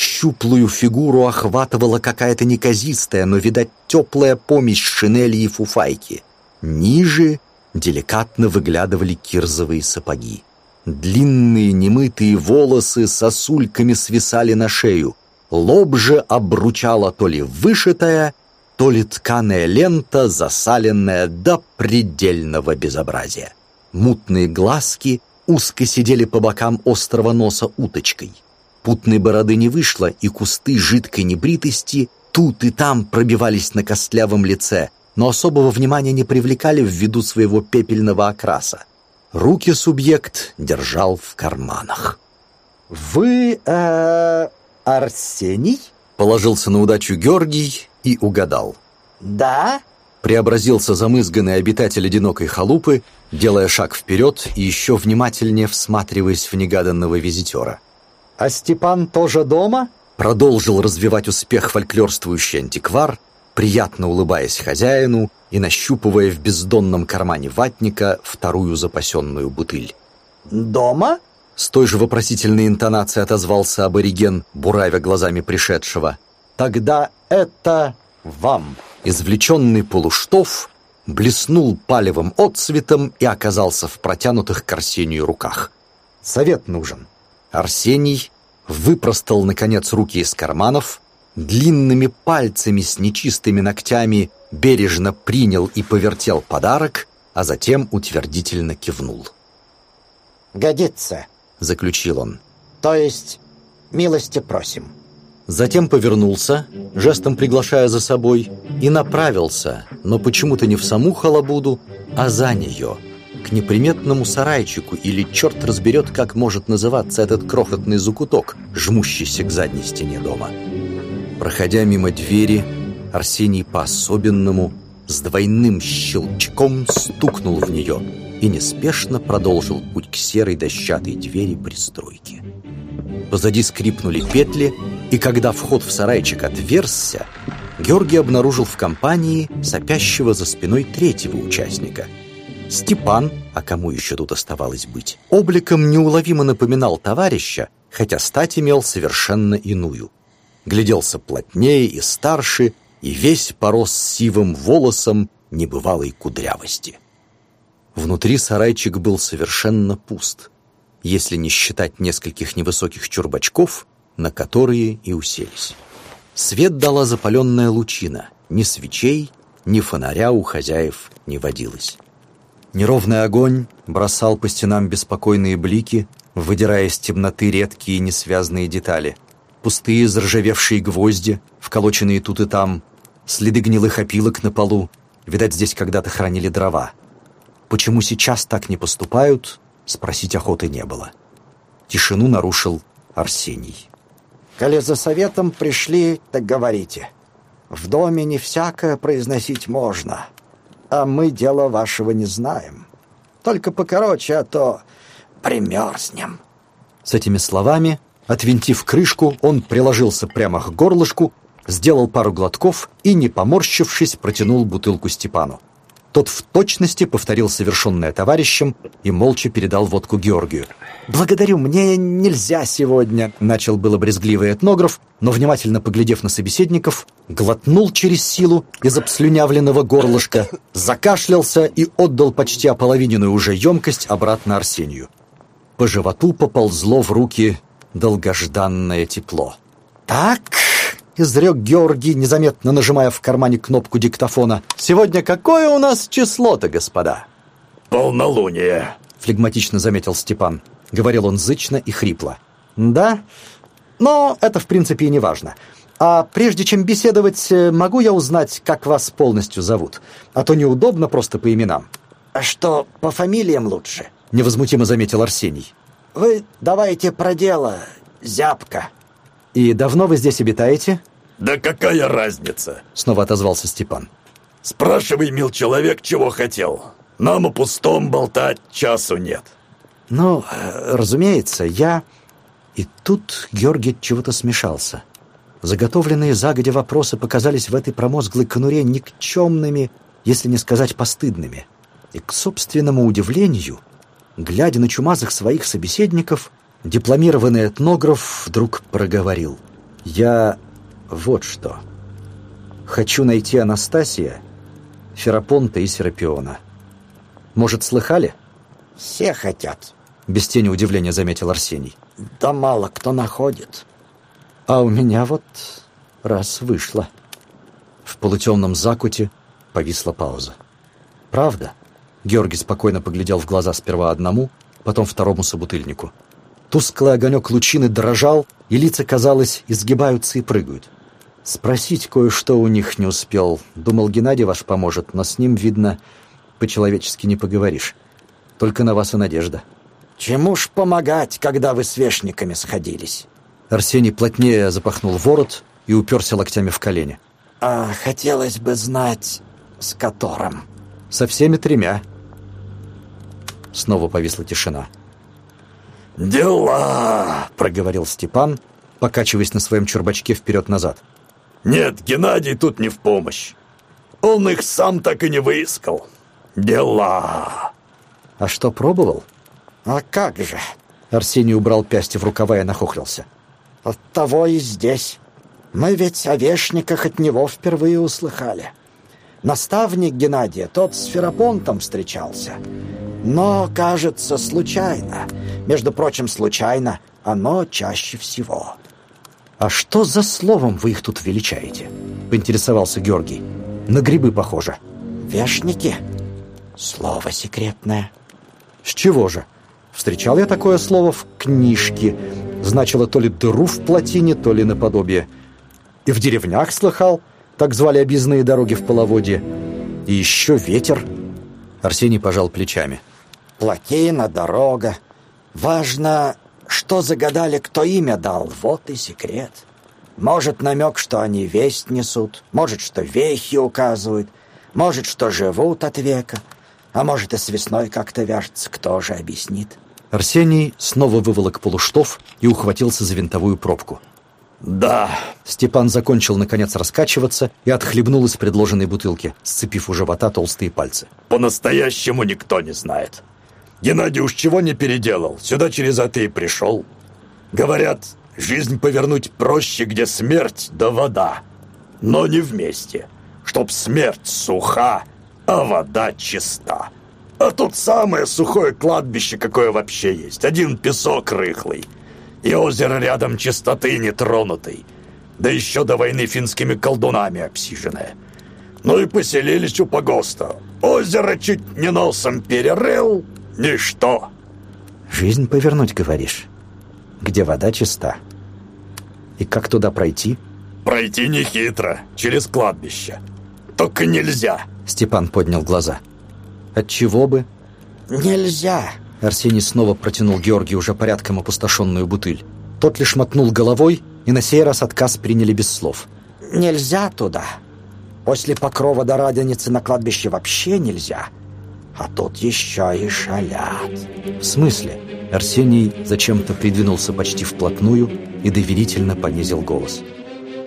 Щуплую фигуру охватывала какая-то неказистая, но, видать, теплая помесь шинели и фуфайки. Ниже деликатно выглядывали кирзовые сапоги. Длинные немытые волосы сосульками свисали на шею. Лоб же обручала то ли вышитая, то ли тканая лента, засаленная до предельного безобразия. Мутные глазки узко сидели по бокам острого носа уточкой. Путной бороды не вышло, и кусты жидкой небритости тут и там пробивались на костлявом лице, но особого внимания не привлекали ввиду своего пепельного окраса. Руки субъект держал в карманах. «Вы, э, Арсений?» Положился на удачу Георгий и угадал. «Да?» Преобразился замызганный обитатель одинокой халупы, делая шаг вперед и еще внимательнее всматриваясь в негаданного визитера. «А Степан тоже дома?» Продолжил развивать успех фольклорствующий антиквар, приятно улыбаясь хозяину и нащупывая в бездонном кармане ватника вторую запасенную бутыль. «Дома?» С той же вопросительной интонацией отозвался абориген, буравя глазами пришедшего. «Тогда это вам!» Извлеченный полуштов блеснул палевым отцветом и оказался в протянутых к Арсению руках. «Совет нужен». Арсений выпростал, наконец, руки из карманов, длинными пальцами с нечистыми ногтями бережно принял и повертел подарок, а затем утвердительно кивнул. «Годится», — заключил он. «То есть милости просим». Затем повернулся, жестом приглашая за собой, и направился, но почему-то не в саму халабуду, а за нее, к неприметному сарайчику или черт разберет, как может называться этот крохотный закуток, жмущийся к задней стене дома. Проходя мимо двери, Арсений по-особенному с двойным щелчком стукнул в нее и неспешно продолжил путь к серой дощатой двери пристройки. Позади скрипнули петли, и когда вход в сарайчик отверзся, Георгий обнаружил в компании сопящего за спиной третьего участника. Степан, а кому еще тут оставалось быть, обликом неуловимо напоминал товарища, хотя стать имел совершенно иную – гляделся плотнее и старше, и весь порос сивым волосом небывалой кудрявости. Внутри сарайчик был совершенно пуст, если не считать нескольких невысоких чурбачков, на которые и уселись. Свет дала запаленная лучина, ни свечей, ни фонаря у хозяев не водилось. Неровный огонь бросал по стенам беспокойные блики, выдирая из темноты редкие несвязные детали — пустые заржавевшие гвозди, вколоченные тут и там, следы гнилых опилок на полу. Видать, здесь когда-то хранили дрова. Почему сейчас так не поступают, спросить охоты не было. Тишину нарушил Арсений. «Коли за советом пришли, так говорите. В доме не всякое произносить можно, а мы дела вашего не знаем. Только покороче, а то примерзнем». С этими словами Отвинтив крышку, он приложился прямо к горлышку, сделал пару глотков и, не поморщившись, протянул бутылку Степану. Тот в точности повторил совершенное товарищем и молча передал водку Георгию. «Благодарю, мне нельзя сегодня», — начал было брезгливый этнограф, но, внимательно поглядев на собеседников, глотнул через силу из обслюнявленного горлышка, закашлялся и отдал почти ополовиненную уже емкость обратно Арсению. По животу поползло в руки долгожданное тепло. «Так», — изрек Георгий, незаметно нажимая в кармане кнопку диктофона. «Сегодня какое у нас число-то, господа?» «Полнолуние», — флегматично заметил Степан. Говорил он зычно и хрипло. «Да? Но это, в принципе, и не важно. А прежде чем беседовать, э, могу я узнать, как вас полностью зовут? А то неудобно просто по именам». «А что, по фамилиям лучше?» — невозмутимо заметил Арсений. «Вы давайте про дело, зябко». «И давно вы здесь обитаете?» «Да какая разница?» — снова отозвался Степан. «Спрашивай, мил человек, чего хотел. Нам о пустом болтать часу нет». «Ну, разумеется, я...» И тут Георгий чего-то смешался. Заготовленные загодя вопросы показались в этой промозглой конуре никчемными, если не сказать постыдными. И к собственному удивлению, глядя на чумазых своих собеседников, дипломированный этнограф вдруг проговорил. «Я вот что. Хочу найти Анастасия, Ферапонта и Серапиона. Может, слыхали?» «Все хотят», — без тени удивления заметил Арсений. «Да мало кто находит». «А у меня вот раз вышло». В полутемном закуте повисла пауза. «Правда?» Георгий спокойно поглядел в глаза сперва одному, потом второму собутыльнику. Тусклый огонек лучины дрожал, и лица, казалось, изгибаются и прыгают. Спросить кое-что у них не успел. Думал, Геннадий ваш поможет, но с ним, видно, по-человечески не поговоришь. Только на вас и надежда. «Чему ж помогать, когда вы с вешниками сходились?» Арсений плотнее запахнул ворот и уперся локтями в колени. «А хотелось бы знать, с которым?» «Со всеми тремя». Снова повисла тишина. «Дела!» — проговорил Степан, покачиваясь на своем чурбачке вперед-назад. «Нет, Геннадий тут не в помощь. Он их сам так и не выискал. Дела!» «А что, пробовал?» «А как же?» Арсений убрал пясти в рукава и нахохлился. «От того и здесь. Мы ведь о вешниках от него впервые услыхали. Наставник Геннадия, тот с Ферапонтом встречался. Но, кажется, случайно. Между прочим, случайно оно чаще всего». «А что за словом вы их тут величаете?» — поинтересовался Георгий. «На грибы похоже». «Вешники? Слово секретное». «С чего же? Встречал я такое слово в книжке. Значило то ли дыру в плотине, то ли наподобие. И в деревнях слыхал, так звали объездные дороги в половодье. И еще ветер». Арсений пожал плечами. «Плотина, дорога. Важно, что загадали, кто имя дал. Вот и секрет. Может, намек, что они весть несут. Может, что вехи указывают. Может, что живут от века. А может, и с весной как-то вяжется. Кто же объяснит?» Арсений снова выволок полуштов и ухватился за винтовую пробку. «Да». Степан закончил, наконец, раскачиваться и отхлебнул из предложенной бутылки, сцепив у живота толстые пальцы. «По-настоящему никто не знает. Геннадий уж чего не переделал, сюда через это и пришел. Говорят, жизнь повернуть проще, где смерть да вода, но не вместе, чтоб смерть суха, а вода чиста. А тут самое сухое кладбище, какое вообще есть, один песок рыхлый, и озеро рядом чистоты нетронутой, да еще до войны финскими колдунами обсиженное. Ну и поселились у погоста. Озеро чуть не носом перерыл, Ничто. Жизнь повернуть, говоришь, где вода чиста. И как туда пройти? Пройти нехитро, через кладбище. Только нельзя. Степан поднял глаза. От чего бы? Нельзя. Арсений снова протянул Георгию уже порядком опустошенную бутыль. Тот лишь мотнул головой, и на сей раз отказ приняли без слов. Нельзя туда. После покрова до Раденицы на кладбище вообще нельзя. А тут еще и шалят. В смысле? Арсений зачем-то придвинулся почти вплотную и доверительно понизил голос.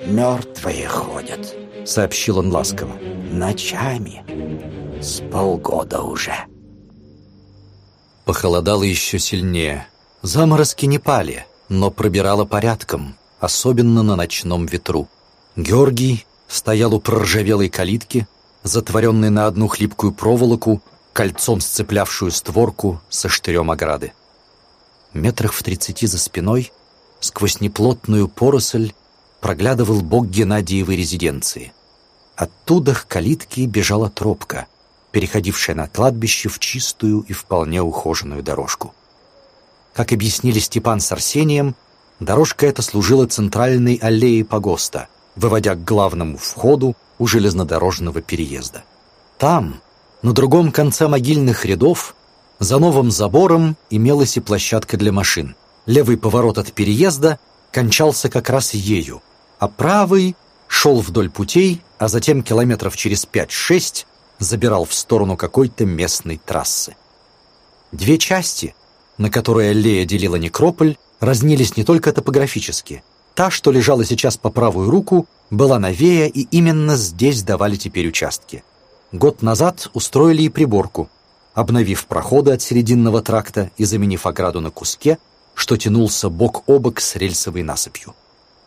мертвые ходят», — сообщил он ласково. «Ночами. С полгода уже». Похолодало еще сильнее. Заморозки не пали, но пробирало порядком, особенно на ночном ветру. Георгий стоял у проржавелой калитки, затворенной на одну хлипкую проволоку, кольцом сцеплявшую створку со штырем ограды. Метрах в тридцати за спиной, сквозь неплотную поросль, проглядывал бог Геннадиевой резиденции. Оттуда к калитке бежала тропка, переходившая на кладбище в чистую и вполне ухоженную дорожку. Как объяснили Степан с Арсением, дорожка эта служила центральной аллеей погоста, выводя к главному входу у железнодорожного переезда. Там, на другом конце могильных рядов, за новым забором имелась и площадка для машин. Левый поворот от переезда кончался как раз ею, а правый шел вдоль путей, а затем километров через 5-6 забирал в сторону какой-то местной трассы. Две части, на которые аллея делила некрополь, разнились не только топографически. Та, что лежала сейчас по правую руку, была новее, и именно здесь давали теперь участки. Год назад устроили и приборку, обновив проходы от серединного тракта и заменив ограду на куске, что тянулся бок о бок с рельсовой насыпью.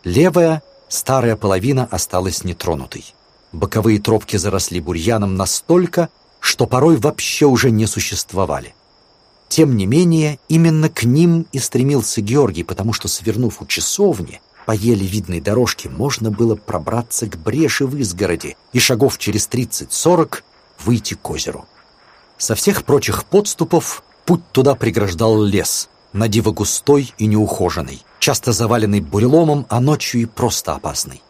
Левая, старая половина осталась нетронутой. Боковые тропки заросли бурьяном настолько, что порой вообще уже не существовали. Тем не менее, именно к ним и стремился Георгий, потому что, свернув у часовни, по еле видной дорожке можно было пробраться к бреши в изгороди и шагов через 30-40 выйти к озеру. Со всех прочих подступов путь туда преграждал лес, надиво густой и неухоженный, часто заваленный буреломом, а ночью и просто опасный.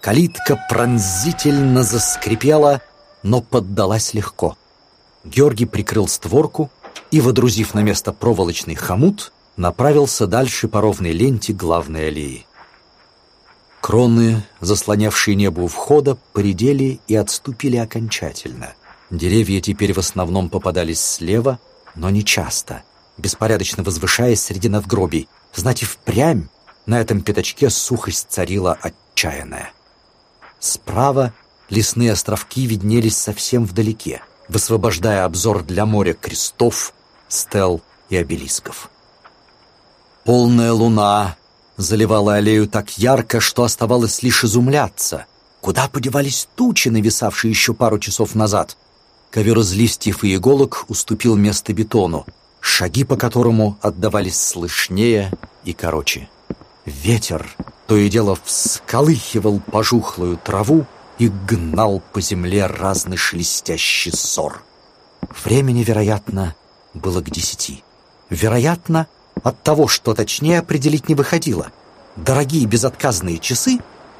Калитка пронзительно заскрипела, но поддалась легко. Георгий прикрыл створку и, водрузив на место проволочный хомут, направился дальше по ровной ленте главной аллеи. Кроны, заслонявшие небо у входа, поредели и отступили окончательно. Деревья теперь в основном попадались слева, но не часто, беспорядочно возвышаясь среди надгробий. Знать и впрямь на этом пятачке сухость царила отчаянная. Справа лесные островки виднелись совсем вдалеке, высвобождая обзор для моря крестов, стел и обелисков. Полная луна заливала аллею так ярко, что оставалось лишь изумляться. Куда подевались тучи, нависавшие еще пару часов назад? Ковер из листьев и иголок уступил место бетону, шаги по которому отдавались слышнее и короче. Ветер то и дело всколыхивал пожухлую траву и гнал по земле разный шелестящий ссор. Времени, вероятно, было к десяти. Вероятно, от того, что точнее определить не выходило. Дорогие безотказные часы,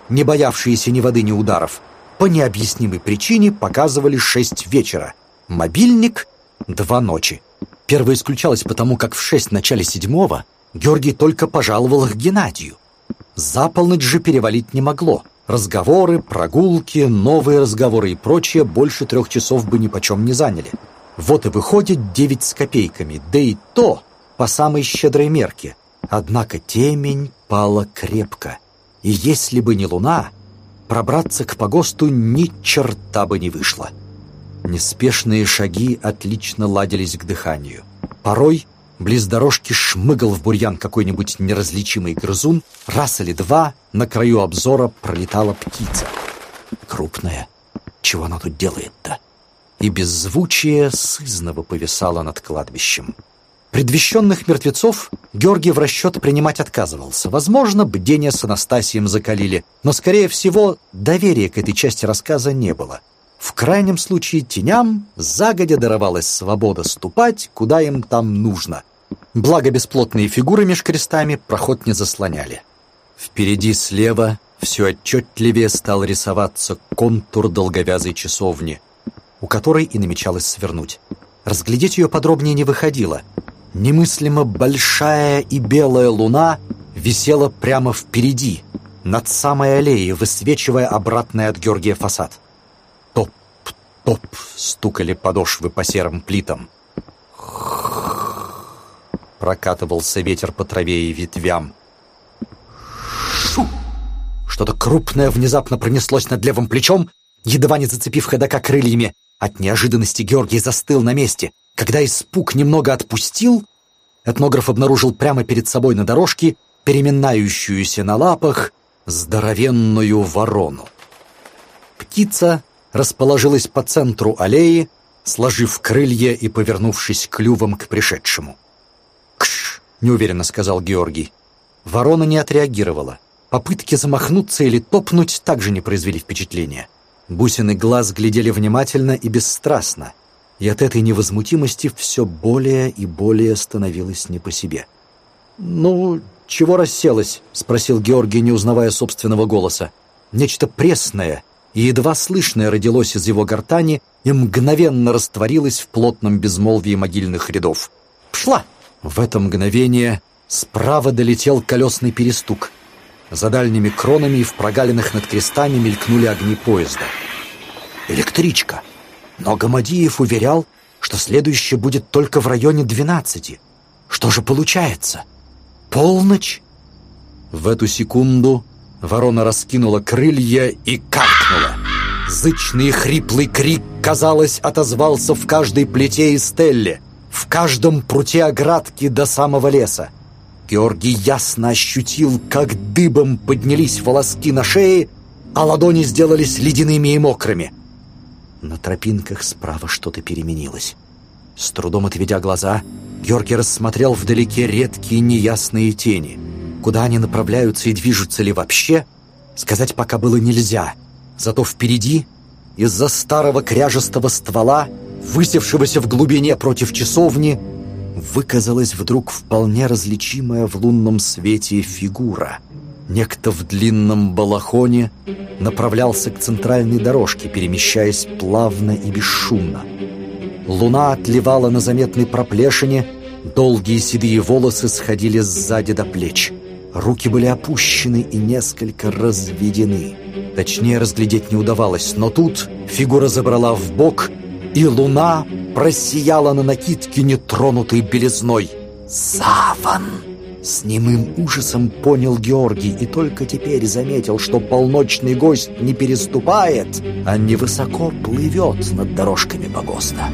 не боявшиеся ни воды, ни ударов, по необъяснимой причине показывали шесть вечера. Мобильник — два ночи. Первое исключалось потому, как в шесть в начале седьмого Георгий только пожаловал к Геннадию. За полночь же перевалить не могло. Разговоры, прогулки, новые разговоры и прочее больше трех часов бы ни почем не заняли. Вот и выходит девять с копейками, да и то по самой щедрой мерке. Однако темень пала крепко. И если бы не луна, пробраться к погосту ни черта бы не вышло. Неспешные шаги отлично ладились к дыханию. Порой Близ дорожки шмыгал в бурьян какой-нибудь неразличимый грызун. Раз или два на краю обзора пролетала птица. Крупная. Чего она тут делает-то? И беззвучие сызново повисало над кладбищем. Предвещенных мертвецов Георгий в расчет принимать отказывался. Возможно, бдение с Анастасием закалили, но, скорее всего, доверия к этой части рассказа не было. В крайнем случае теням загодя даровалась свобода ступать, куда им там нужно. Благо бесплотные фигуры меж крестами проход не заслоняли. Впереди слева все отчетливее стал рисоваться контур долговязой часовни, у которой и намечалось свернуть. Разглядеть ее подробнее не выходило. Немыслимо большая и белая луна висела прямо впереди, над самой аллеей, высвечивая обратный от Георгия фасад. Топ стукали подошвы по серым плитам. Прокатывался ветер по траве и ветвям. Что-то крупное внезапно пронеслось над левым плечом, едва не зацепив ходока крыльями. От неожиданности Георгий застыл на месте. Когда испуг немного отпустил, этнограф обнаружил прямо перед собой на дорожке переминающуюся на лапах здоровенную ворону. Птица расположилась по центру аллеи, сложив крылья и повернувшись клювом к пришедшему. «Кш!» — неуверенно сказал Георгий. Ворона не отреагировала. Попытки замахнуться или топнуть также не произвели впечатления. Бусины глаз глядели внимательно и бесстрастно, и от этой невозмутимости все более и более становилось не по себе. «Ну, чего расселась?» — спросил Георгий, не узнавая собственного голоса. Нечто пресное и едва слышное родилось из его гортани и мгновенно растворилось в плотном безмолвии могильных рядов. «Пшла!» В это мгновение справа долетел колесный перестук. За дальними кронами и в прогалинах над крестами мелькнули огни поезда. «Электричка!» Но Гамадиев уверял, что следующее будет только в районе двенадцати. Что же получается? Полночь? В эту секунду ворона раскинула крылья и каркнула. Зычный хриплый крик, казалось, отозвался в каждой плите и стелле, в каждом пруте оградки до самого леса. Георгий ясно ощутил, как дыбом поднялись волоски на шее, а ладони сделались ледяными и мокрыми. На тропинках справа что-то переменилось. С трудом отведя глаза, Георгий рассмотрел вдалеке редкие неясные тени. Куда они направляются и движутся ли вообще, сказать пока было нельзя. Зато впереди, из-за старого кряжестого ствола, высевшегося в глубине против часовни, выказалась вдруг вполне различимая в лунном свете фигура. Некто в длинном балахоне направлялся к центральной дорожке, перемещаясь плавно и бесшумно. Луна отливала на заметной проплешине, долгие седые волосы сходили сзади до плеч. Руки были опущены и несколько разведены. Точнее разглядеть не удавалось, но тут фигура забрала в бок, и луна просияла на накидке нетронутой белизной. «Саван!» С немым ужасом понял Георгий и только теперь заметил, что полночный гость не переступает, а невысоко плывет над дорожками погоста.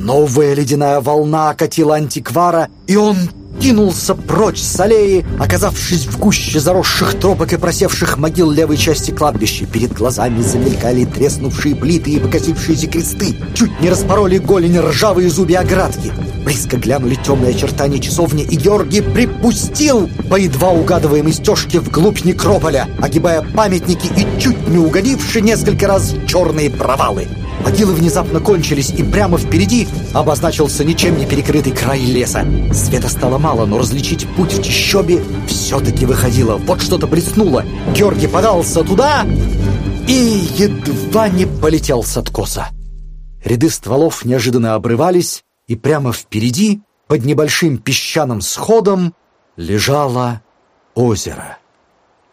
Новая ледяная волна окатила антиквара, и он кинулся прочь с аллеи, оказавшись в гуще заросших тропок и просевших могил левой части кладбища. Перед глазами замелькали треснувшие плиты и покосившиеся кресты. Чуть не распороли голень ржавые зубья оградки. Близко глянули темные очертания часовни, и Георгий припустил по едва угадываемой стежке вглубь некрополя, огибая памятники и чуть не угодивши несколько раз черные провалы. Могилы внезапно кончились, и прямо впереди обозначился ничем не перекрытый край леса. Света стало мало, но различить путь в чащобе все-таки выходило. Вот что-то блеснуло. Георгий подался туда и едва не полетел с откоса. Ряды стволов неожиданно обрывались, и прямо впереди, под небольшим песчаным сходом, лежало озеро.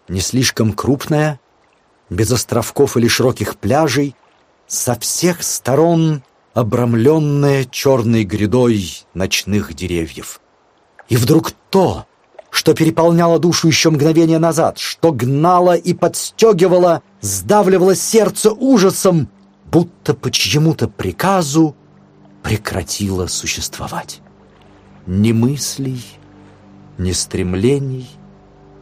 Не слишком крупное, без островков или широких пляжей, со всех сторон обрамленная черной грядой ночных деревьев. И вдруг то, что переполняло душу еще мгновение назад, что гнало и подстегивало, сдавливало сердце ужасом, будто по чьему-то приказу прекратило существовать. Ни мыслей, ни стремлений,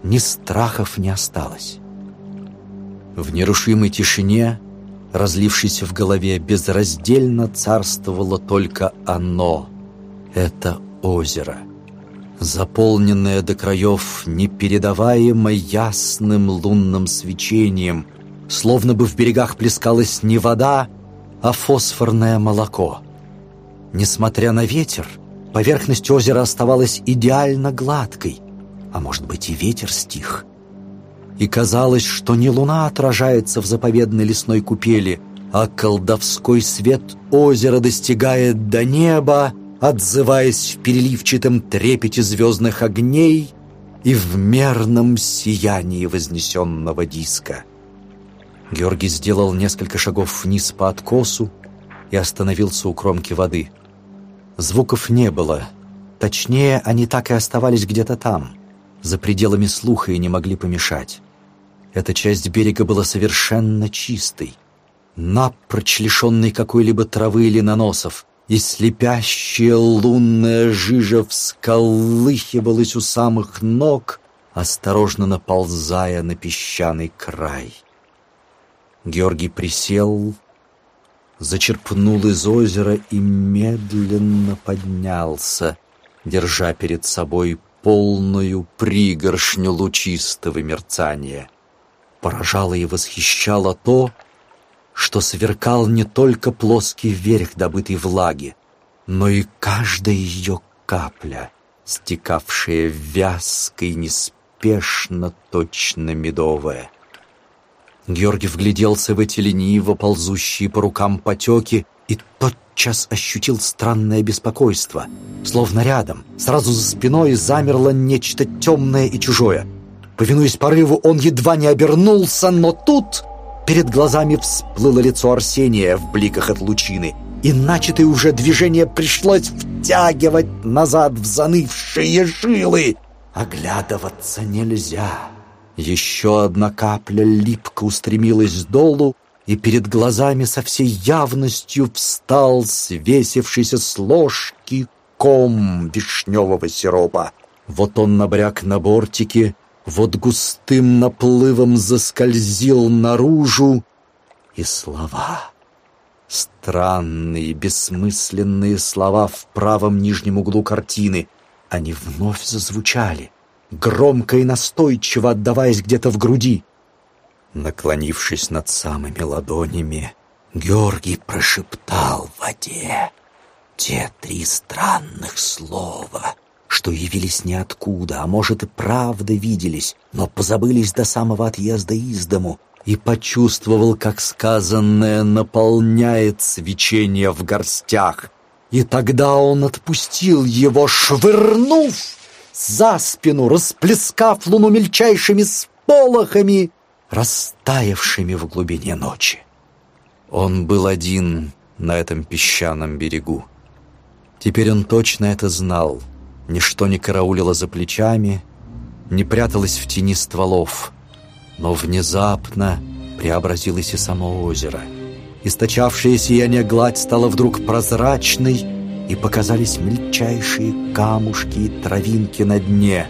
ни страхов не осталось. В нерушимой тишине разлившейся в голове, безраздельно царствовало только оно — это озеро, заполненное до краев непередаваемо ясным лунным свечением, словно бы в берегах плескалась не вода, а фосфорное молоко. Несмотря на ветер, поверхность озера оставалась идеально гладкой, а может быть и ветер стих — и казалось, что не луна отражается в заповедной лесной купели, а колдовской свет озера достигает до неба, отзываясь в переливчатом трепете звездных огней и в мерном сиянии вознесенного диска. Георгий сделал несколько шагов вниз по откосу и остановился у кромки воды. Звуков не было. Точнее, они так и оставались где-то там, за пределами слуха и не могли помешать. Эта часть берега была совершенно чистой, напрочь лишенной какой-либо травы или наносов, и слепящая лунная жижа всколыхивалась у самых ног, осторожно наползая на песчаный край. Георгий присел, зачерпнул из озера и медленно поднялся, держа перед собой полную пригоршню лучистого мерцания. Поражало и восхищало то, что сверкал не только плоский верх добытой влаги, но и каждая ее капля, стекавшая вязкой, неспешно, точно медовая. Георгий вгляделся в эти лениво ползущие по рукам потеки и тотчас ощутил странное беспокойство. Словно рядом, сразу за спиной замерло нечто темное и чужое. Повинуясь порыву, он едва не обернулся, но тут перед глазами всплыло лицо Арсения в бликах от лучины, и начатое уже движение пришлось втягивать назад в занывшие жилы. Оглядываться нельзя. Еще одна капля липко устремилась долу, и перед глазами со всей явностью встал свесившийся с ложки ком вишневого сиропа. Вот он набряк на бортике, вот густым наплывом заскользил наружу, и слова, странные, бессмысленные слова в правом нижнем углу картины, они вновь зазвучали, громко и настойчиво отдаваясь где-то в груди. Наклонившись над самыми ладонями, Георгий прошептал в воде те три странных слова — что явились ниоткуда, а может и правда виделись, но позабылись до самого отъезда из дому, и почувствовал, как сказанное наполняет свечение в горстях. И тогда он отпустил его, швырнув за спину, расплескав луну мельчайшими сполохами, растаявшими в глубине ночи. Он был один на этом песчаном берегу. Теперь он точно это знал — Ничто не караулило за плечами, не пряталось в тени стволов. Но внезапно преобразилось и само озеро. Источавшее сияние гладь стала вдруг прозрачной, и показались мельчайшие камушки и травинки на дне,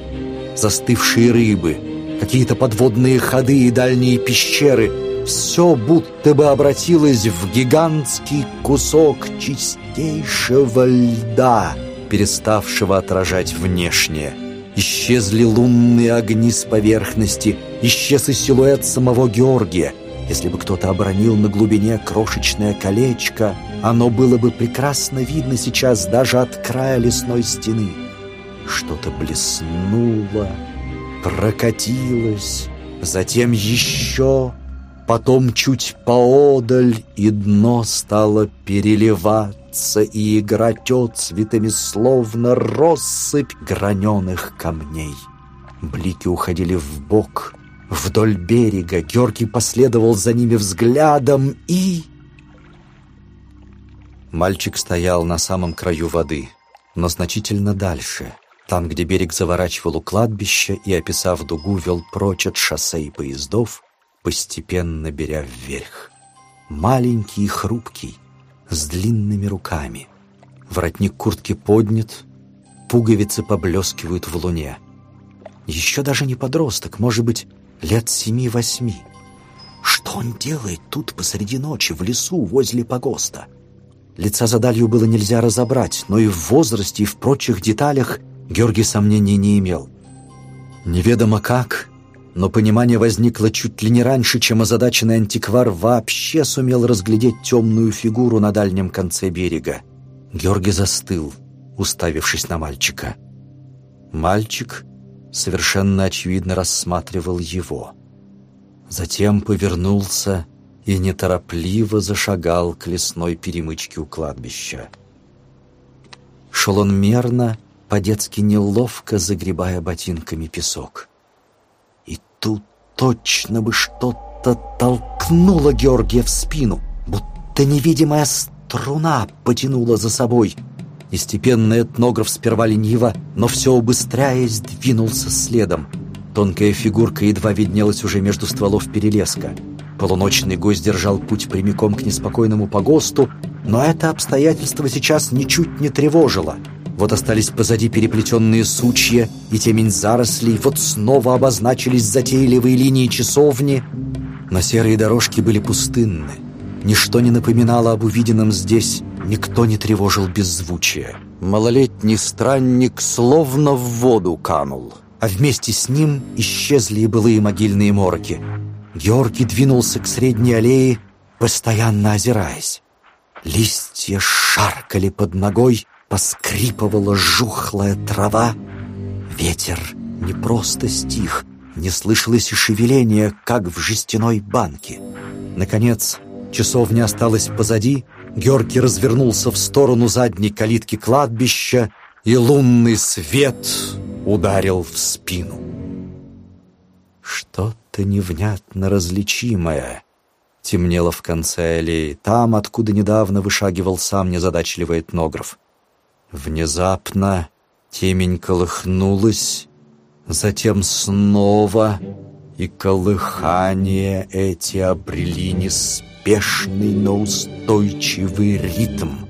застывшие рыбы, какие-то подводные ходы и дальние пещеры. Все будто бы обратилось в гигантский кусок чистейшего льда — переставшего отражать внешнее. Исчезли лунные огни с поверхности, исчез и силуэт самого Георгия. Если бы кто-то обронил на глубине крошечное колечко, оно было бы прекрасно видно сейчас даже от края лесной стены. Что-то блеснуло, прокатилось, затем еще, потом чуть поодаль, и дно стало переливаться и играть отцветами, словно россыпь граненых камней. Блики уходили в бок, вдоль берега. Георгий последовал за ними взглядом и... Мальчик стоял на самом краю воды, но значительно дальше, там, где берег заворачивал у кладбища и, описав дугу, вел прочь от шоссе и поездов, постепенно беря вверх. Маленький и хрупкий, с длинными руками. Воротник куртки поднят, пуговицы поблескивают в луне. Еще даже не подросток, может быть, лет семи-восьми. Что он делает тут посреди ночи, в лесу, возле погоста? Лица за далью было нельзя разобрать, но и в возрасте, и в прочих деталях Георгий сомнений не имел. Неведомо как, но понимание возникло чуть ли не раньше, чем озадаченный антиквар вообще сумел разглядеть темную фигуру на дальнем конце берега. Георгий застыл, уставившись на мальчика. Мальчик совершенно очевидно рассматривал его. Затем повернулся и неторопливо зашагал к лесной перемычке у кладбища. Шел он мерно, по-детски неловко загребая ботинками песок. Тут точно бы что-то толкнуло Георгия в спину, будто невидимая струна потянула за собой. И степенный этнограф сперва лениво, но все убыстряясь, двинулся следом. Тонкая фигурка едва виднелась уже между стволов перелеска. Полуночный гость держал путь прямиком к неспокойному погосту, но это обстоятельство сейчас ничуть не тревожило. Вот остались позади переплетенные сучья и темень зарослей, вот снова обозначились затейливые линии часовни, но серые дорожки были пустынны. Ничто не напоминало об увиденном здесь, никто не тревожил беззвучия. Малолетний странник словно в воду канул — а вместе с ним исчезли и былые могильные морки. Георгий двинулся к средней аллее, постоянно озираясь. Листья шаркали под ногой, поскрипывала жухлая трава. Ветер не просто стих, не слышалось и шевеления, как в жестяной банке. Наконец, часовня осталась позади, Георгий развернулся в сторону задней калитки кладбища, и лунный свет ударил в спину. Что-то невнятно различимое темнело в конце аллеи, там, откуда недавно вышагивал сам незадачливый этнограф. Внезапно темень колыхнулась, затем снова, и колыхания эти обрели неспешный, но устойчивый ритм.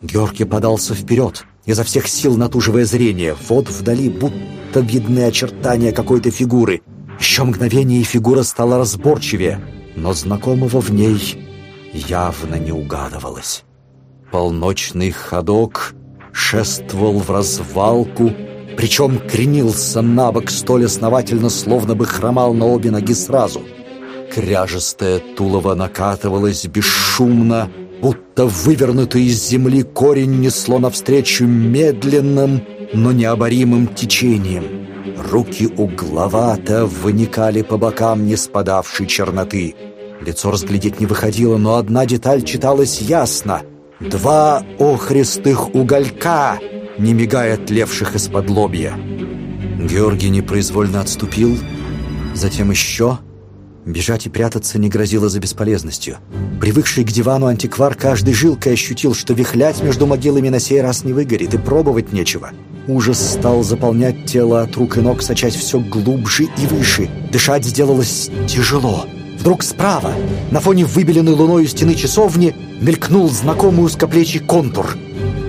Георгий подался вперед — изо всех сил натуживая зрение. Вот вдали будто видны очертания какой-то фигуры. Еще мгновение, и фигура стала разборчивее, но знакомого в ней явно не угадывалось. Полночный ходок шествовал в развалку, причем кренился на бок столь основательно, словно бы хромал на обе ноги сразу. Кряжестое тулово накатывалось бесшумно, будто вывернутый из земли корень несло навстречу медленным, но необоримым течением. Руки угловато выникали по бокам не спадавшей черноты. Лицо разглядеть не выходило, но одна деталь читалась ясно. Два охристых уголька, не мигая тлевших из-под лобья. Георгий непроизвольно отступил, затем еще — Бежать и прятаться не грозило за бесполезностью. Привыкший к дивану антиквар каждой жилкой ощутил, что вихлять между могилами на сей раз не выгорит, и пробовать нечего. Ужас стал заполнять тело от рук и ног, сочать все глубже и выше. Дышать сделалось тяжело. Вдруг справа, на фоне выбеленной луной стены часовни, мелькнул знакомый узкоплечий контур.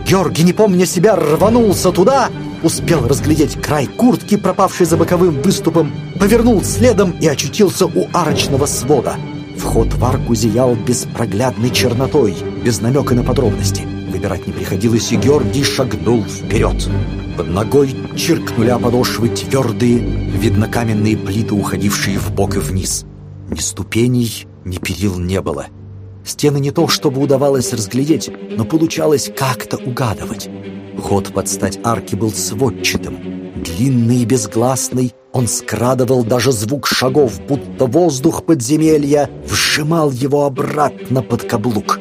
Георгий, не помня себя, рванулся туда — успел разглядеть край куртки, пропавший за боковым выступом, повернул следом и очутился у арочного свода. Вход в арку зиял беспроглядной чернотой, без намека на подробности. Выбирать не приходилось, и Георгий шагнул вперед. Под ногой чиркнули о подошвы твердые, видно каменные плиты, уходившие в бок и вниз. Ни ступеней, ни перил не было. Стены не то чтобы удавалось разглядеть, но получалось как-то угадывать. Ход под стать арки был сводчатым. Длинный и безгласный, он скрадывал даже звук шагов, будто воздух подземелья вжимал его обратно под каблук.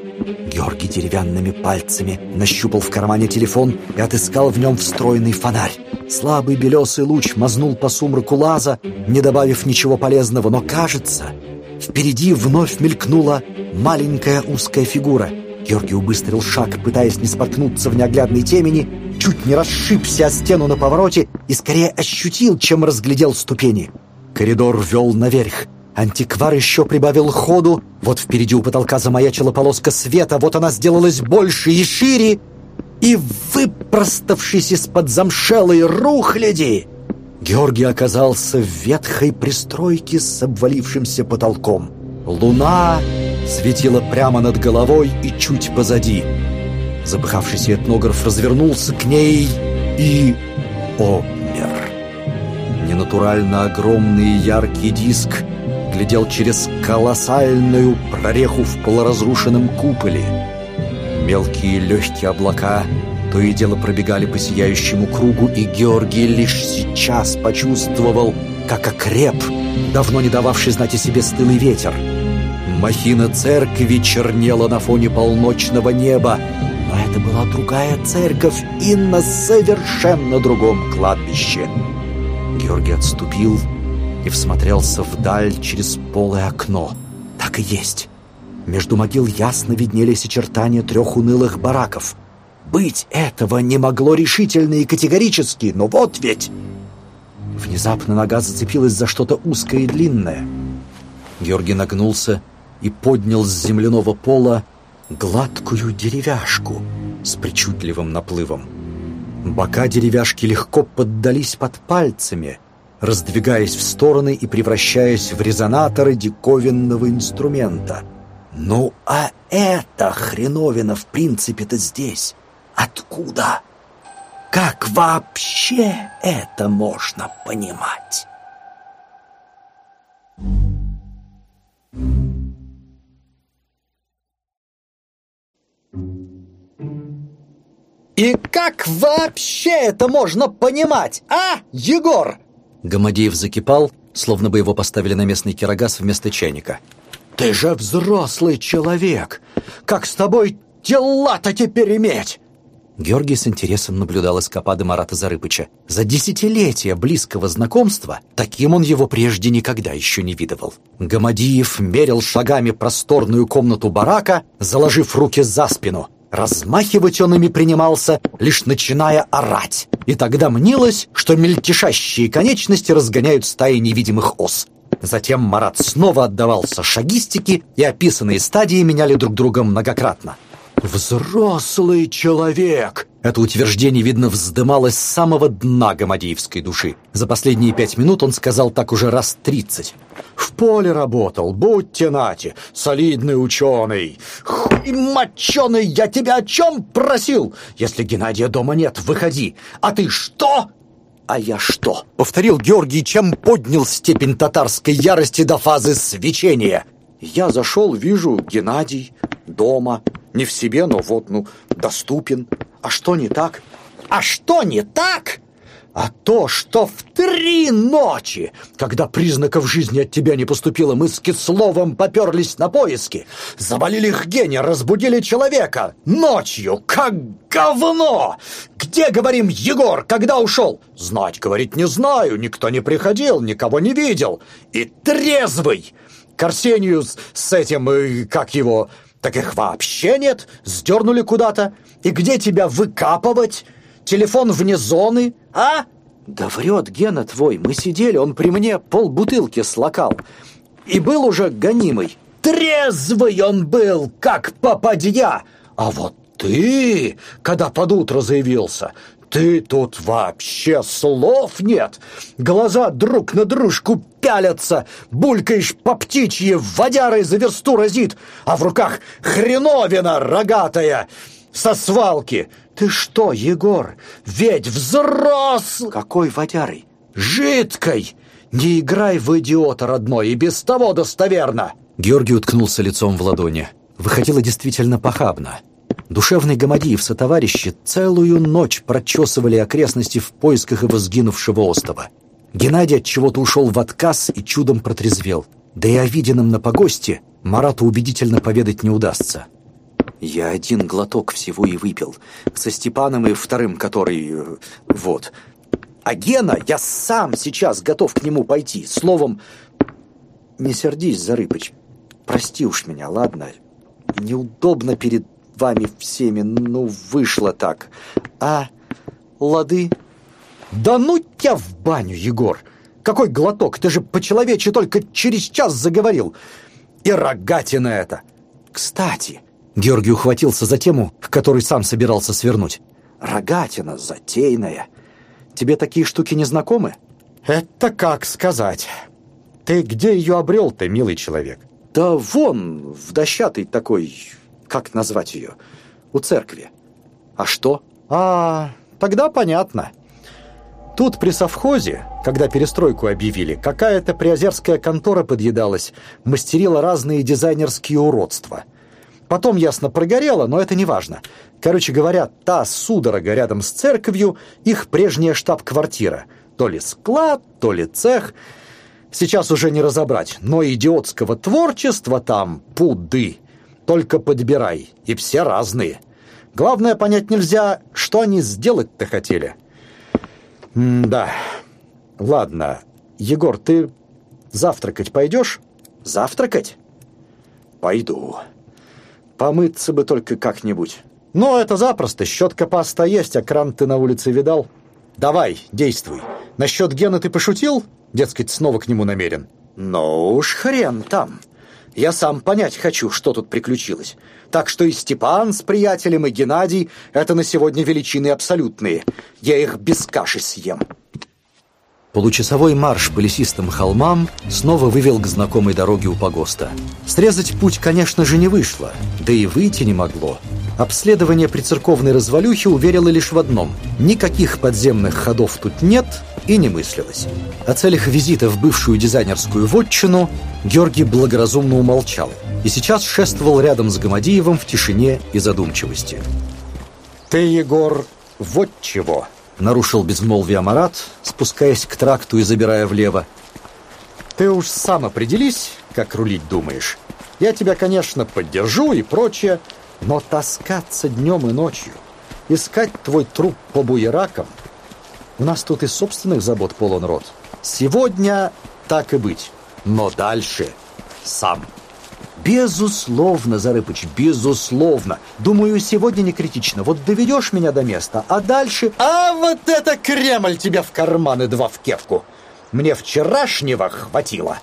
Георгий деревянными пальцами нащупал в кармане телефон и отыскал в нем встроенный фонарь. Слабый белесый луч мазнул по сумраку лаза, не добавив ничего полезного, но, кажется, впереди вновь мелькнула маленькая узкая фигура — Георгий убыстрил шаг, пытаясь не споткнуться в неоглядной темени, чуть не расшибся о стену на повороте и скорее ощутил, чем разглядел ступени. Коридор вел наверх. Антиквар еще прибавил ходу. Вот впереди у потолка замаячила полоска света, вот она сделалась больше и шире. И, выпроставшись из-под замшелой рухляди, Георгий оказался в ветхой пристройке с обвалившимся потолком. Луна светила прямо над головой и чуть позади. Запыхавшийся этнограф развернулся к ней и обмер. Ненатурально огромный яркий диск глядел через колоссальную прореху в полуразрушенном куполе. Мелкие легкие облака то и дело пробегали по сияющему кругу, и Георгий лишь сейчас почувствовал, как окреп, давно не дававший знать о себе стылый ветер. Махина церкви чернела на фоне полночного неба, но это была другая церковь и на совершенно другом кладбище. Георгий отступил и всмотрелся вдаль через полое окно. Так и есть. Между могил ясно виднелись очертания трех унылых бараков. Быть этого не могло решительно и категорически, но вот ведь... Внезапно нога зацепилась за что-то узкое и длинное. Георгий нагнулся и поднял с земляного пола гладкую деревяшку с причудливым наплывом. Бока деревяшки легко поддались под пальцами, раздвигаясь в стороны и превращаясь в резонаторы диковинного инструмента. «Ну а эта хреновина в принципе-то здесь откуда? Как вообще это можно понимать?» «И как вообще это можно понимать, а, Егор?» Гамадеев закипал, словно бы его поставили на местный кирогаз вместо чайника. «Ты же взрослый человек! Как с тобой дела-то теперь иметь?» Георгий с интересом наблюдал эскапады Марата Зарыпыча. За десятилетия близкого знакомства таким он его прежде никогда еще не видывал. Гамадиев мерил шагами просторную комнату барака, заложив руки за спину. Размахивать он ими принимался, лишь начиная орать. И тогда мнилось, что мельтешащие конечности разгоняют стаи невидимых ос. Затем Марат снова отдавался шагистике, и описанные стадии меняли друг друга многократно. «Взрослый человек!» Это утверждение, видно, вздымалось с самого дна гамадеевской души. За последние пять минут он сказал так уже раз тридцать. «В поле работал, будьте нати, солидный ученый. Хуй моченый, я тебя о чем просил? Если Геннадия дома нет, выходи. А ты что?» «А я что?» — повторил Георгий, чем поднял степень татарской ярости до фазы свечения. «Я зашел, вижу, Геннадий дома. Не в себе, но вот, ну, доступен. А что не так? А что не так? А то, что в три ночи, когда признаков жизни от тебя не поступило, мы с Кисловым поперлись на поиски, завалили их геня, разбудили человека. Ночью, как говно! Где, говорим, Егор, когда ушел? Знать, говорит, не знаю, никто не приходил, никого не видел. И трезвый! К Арсению с, с этим, э, как его, так их вообще нет, сдернули куда-то. И где тебя выкапывать? Телефон вне зоны, а? Да врет Гена твой, мы сидели, он при мне полбутылки слакал. И был уже гонимый. Трезвый он был, как попадья. А вот ты, когда под утро заявился, ты тут вообще слов нет. Глаза друг на дружку пялятся, булькаешь по птичьи, водярой за версту разит, а в руках хреновина рогатая со свалки. Ты что, Егор, ведь взрос... Какой водярой? Жидкой! Не играй в идиота, родной, и без того достоверно. Георгий уткнулся лицом в ладони. Выходило действительно похабно. Душевный Гамадиев со товарищи целую ночь прочесывали окрестности в поисках его сгинувшего остова. Геннадий от чего-то ушел в отказ и чудом протрезвел. Да и о виденном на погосте Марату убедительно поведать не удастся. Я один глоток всего и выпил. Со Степаном и вторым, который... Э, вот. А Гена, я сам сейчас готов к нему пойти. Словом, не сердись, Зарыпыч. Прости уж меня, ладно? Неудобно перед вами всеми, ну, вышло так. А лады? Да ну тебя в баню, Егор! Какой глоток? Ты же по-человече только через час заговорил. И рогатина это! Кстати, Георгий ухватился за тему, к которой сам собирался свернуть. Рогатина затейная. Тебе такие штуки не знакомы? Это как сказать. Ты где ее обрел-то, милый человек? Да вон, в дощатой такой как назвать ее? У церкви. А что? А, тогда понятно. Тут при совхозе, когда перестройку объявили, какая-то приозерская контора подъедалась, мастерила разные дизайнерские уродства. Потом, ясно, прогорела, но это не важно. Короче говоря, та судорога рядом с церковью — их прежняя штаб-квартира. То ли склад, то ли цех. Сейчас уже не разобрать, но идиотского творчества там пуды. Только подбирай, и все разные. Главное, понять нельзя, что они сделать-то хотели. М да, ладно. Егор, ты завтракать пойдешь? Завтракать? Пойду. Помыться бы только как-нибудь. Но это запросто. Щетка паста есть, а кран ты на улице видал? Давай, действуй. Насчет Гена ты пошутил? Дескать, снова к нему намерен. Ну уж хрен там. Я сам понять хочу, что тут приключилось. Так что и Степан с приятелем, и Геннадий — это на сегодня величины абсолютные. Я их без каши съем. Получасовой марш по лесистым холмам снова вывел к знакомой дороге у погоста. Срезать путь, конечно же, не вышло, да и выйти не могло. Обследование прицерковной развалюхи уверило лишь в одном – никаких подземных ходов тут нет и не мыслилось. О целях визита в бывшую дизайнерскую вотчину Георгий благоразумно умолчал и сейчас шествовал рядом с Гамадиевым в тишине и задумчивости. «Ты, Егор, вот чего!» Нарушил безмолвие Марат, спускаясь к тракту и забирая влево. «Ты уж сам определись, как рулить думаешь. Я тебя, конечно, поддержу и прочее, но таскаться днем и ночью, искать твой труп по буеракам, у нас тут и собственных забот полон рот. Сегодня так и быть, но дальше сам». Безусловно, Зарыпыч, безусловно. Думаю, сегодня не критично. Вот доведешь меня до места, а дальше... А вот это Кремль тебе в карманы два в кепку. Мне вчерашнего хватило.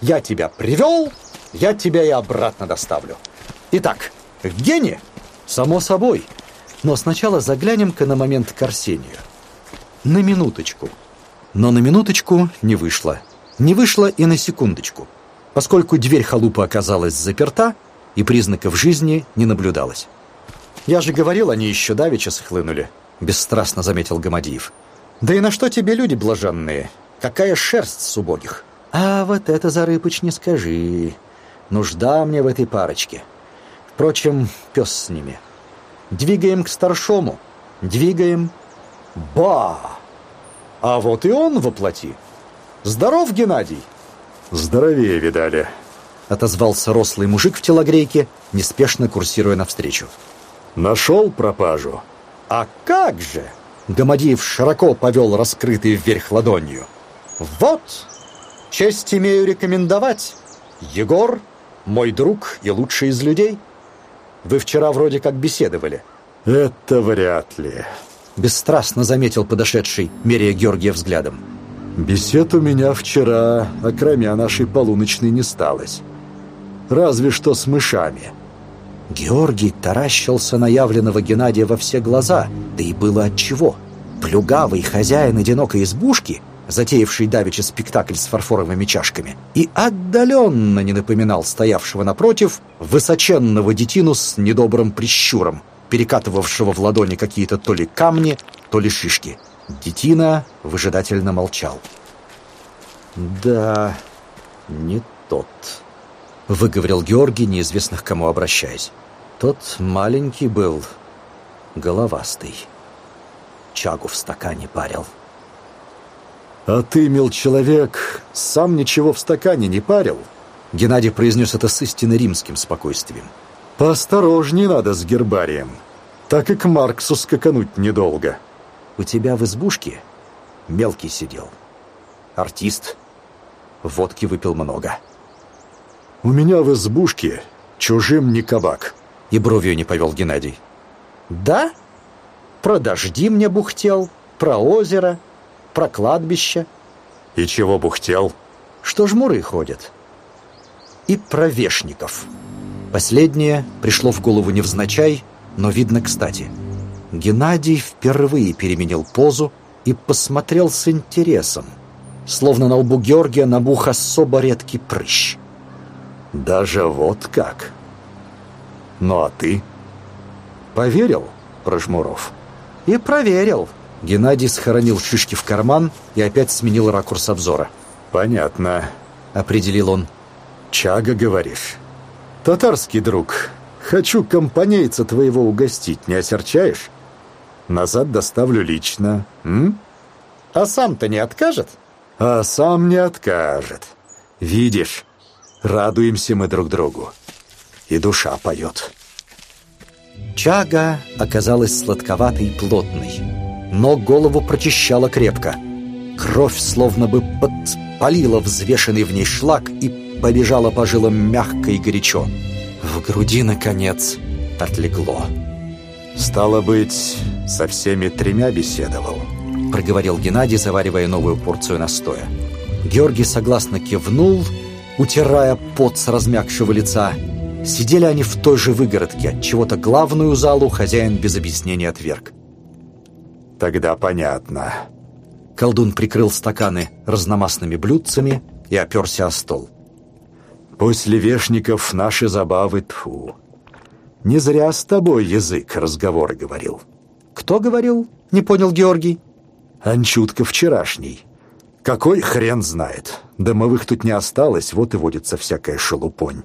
Я тебя привел, я тебя и обратно доставлю. Итак, к Гене? Само собой. Но сначала заглянем-ка на момент к Арсению. На минуточку. Но на минуточку не вышло. Не вышло и на секундочку поскольку дверь халупы оказалась заперта и признаков жизни не наблюдалось. «Я же говорил, они еще давеча схлынули», — бесстрастно заметил Гамадиев. «Да и на что тебе люди блаженные? Какая шерсть с убогих?» «А вот это, Зарыпыч, не скажи. Нужда мне в этой парочке. Впрочем, пес с ними. Двигаем к старшому. Двигаем. Ба! А вот и он воплоти. Здоров, Геннадий!» «Здоровее видали», — отозвался рослый мужик в телогрейке, неспешно курсируя навстречу. «Нашел пропажу?» «А как же!» — Гамадиев широко повел раскрытый вверх ладонью. «Вот! Честь имею рекомендовать. Егор, мой друг и лучший из людей. Вы вчера вроде как беседовали». «Это вряд ли», — бесстрастно заметил подошедший, меряя Георгия взглядом. Бесед у меня вчера, окромя нашей полуночной, не сталось. Разве что с мышами. Георгий таращился на явленного Геннадия во все глаза, да и было отчего. Плюгавый хозяин одинокой избушки, затеявший давеча спектакль с фарфоровыми чашками, и отдаленно не напоминал стоявшего напротив высоченного детину с недобрым прищуром, перекатывавшего в ладони какие-то то ли камни, то ли шишки. Детина выжидательно молчал. «Да, не тот», — выговорил Георгий, неизвестно к кому обращаясь. «Тот маленький был, головастый. Чагу в стакане парил». «А ты, мил человек, сам ничего в стакане не парил?» Геннадий произнес это с истинно римским спокойствием. «Поосторожней надо с гербарием. Так и к Марксу скакануть недолго». У тебя в избушке мелкий сидел. Артист. Водки выпил много. У меня в избушке чужим не кабак. И бровью не повел Геннадий. Да? Про дожди мне бухтел, про озеро, про кладбище. И чего бухтел? Что жмуры ходят. И про вешников. Последнее пришло в голову невзначай, но видно кстати. Геннадий впервые переменил позу и посмотрел с интересом, словно на лбу Георгия набух особо редкий прыщ. «Даже вот как? Ну а ты? Поверил, Прожмуров?» «И проверил». Геннадий схоронил шишки в карман и опять сменил ракурс обзора. «Понятно», — определил он. «Чага, говоришь? Татарский друг, хочу компанейца твоего угостить, не осерчаешь?» Назад доставлю лично. М? А сам-то не откажет? А сам не откажет. Видишь, радуемся мы друг другу. И душа поет. Чага оказалась сладковатой и плотной, но голову прочищала крепко. Кровь словно бы подпалила взвешенный в ней шлак и побежала по жилам мягко и горячо. В груди, наконец, отлегло. Стало быть, со всеми тремя беседовал. — проговорил Геннадий, заваривая новую порцию настоя. Георгий согласно кивнул, утирая пот с размягшего лица. Сидели они в той же выгородке, чего-то главную залу хозяин без объяснения отверг. «Тогда понятно». Колдун прикрыл стаканы разномастными блюдцами и оперся о стол. «После вешников наши забавы тфу. Не зря с тобой язык разговоры говорил». «Кто говорил?» — не понял Георгий. «Анчутка вчерашний. Какой хрен знает. Домовых тут не осталось, вот и водится всякая шелупонь.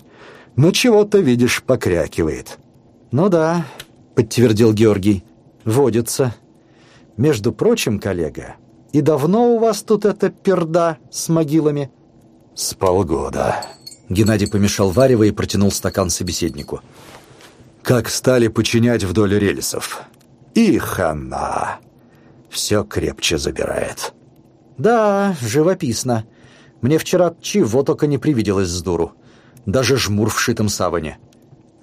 Но чего-то, видишь, покрякивает». «Ну да», — подтвердил Георгий. «Водится. Между прочим, коллега, и давно у вас тут эта перда с могилами?» «С полгода». Геннадий помешал варево и протянул стакан собеседнику. «Как стали починять вдоль рельсов. И хана. Все крепче забирает». «Да, живописно. Мне вчера чего только не привиделось с дуру. Даже жмур в шитом саване».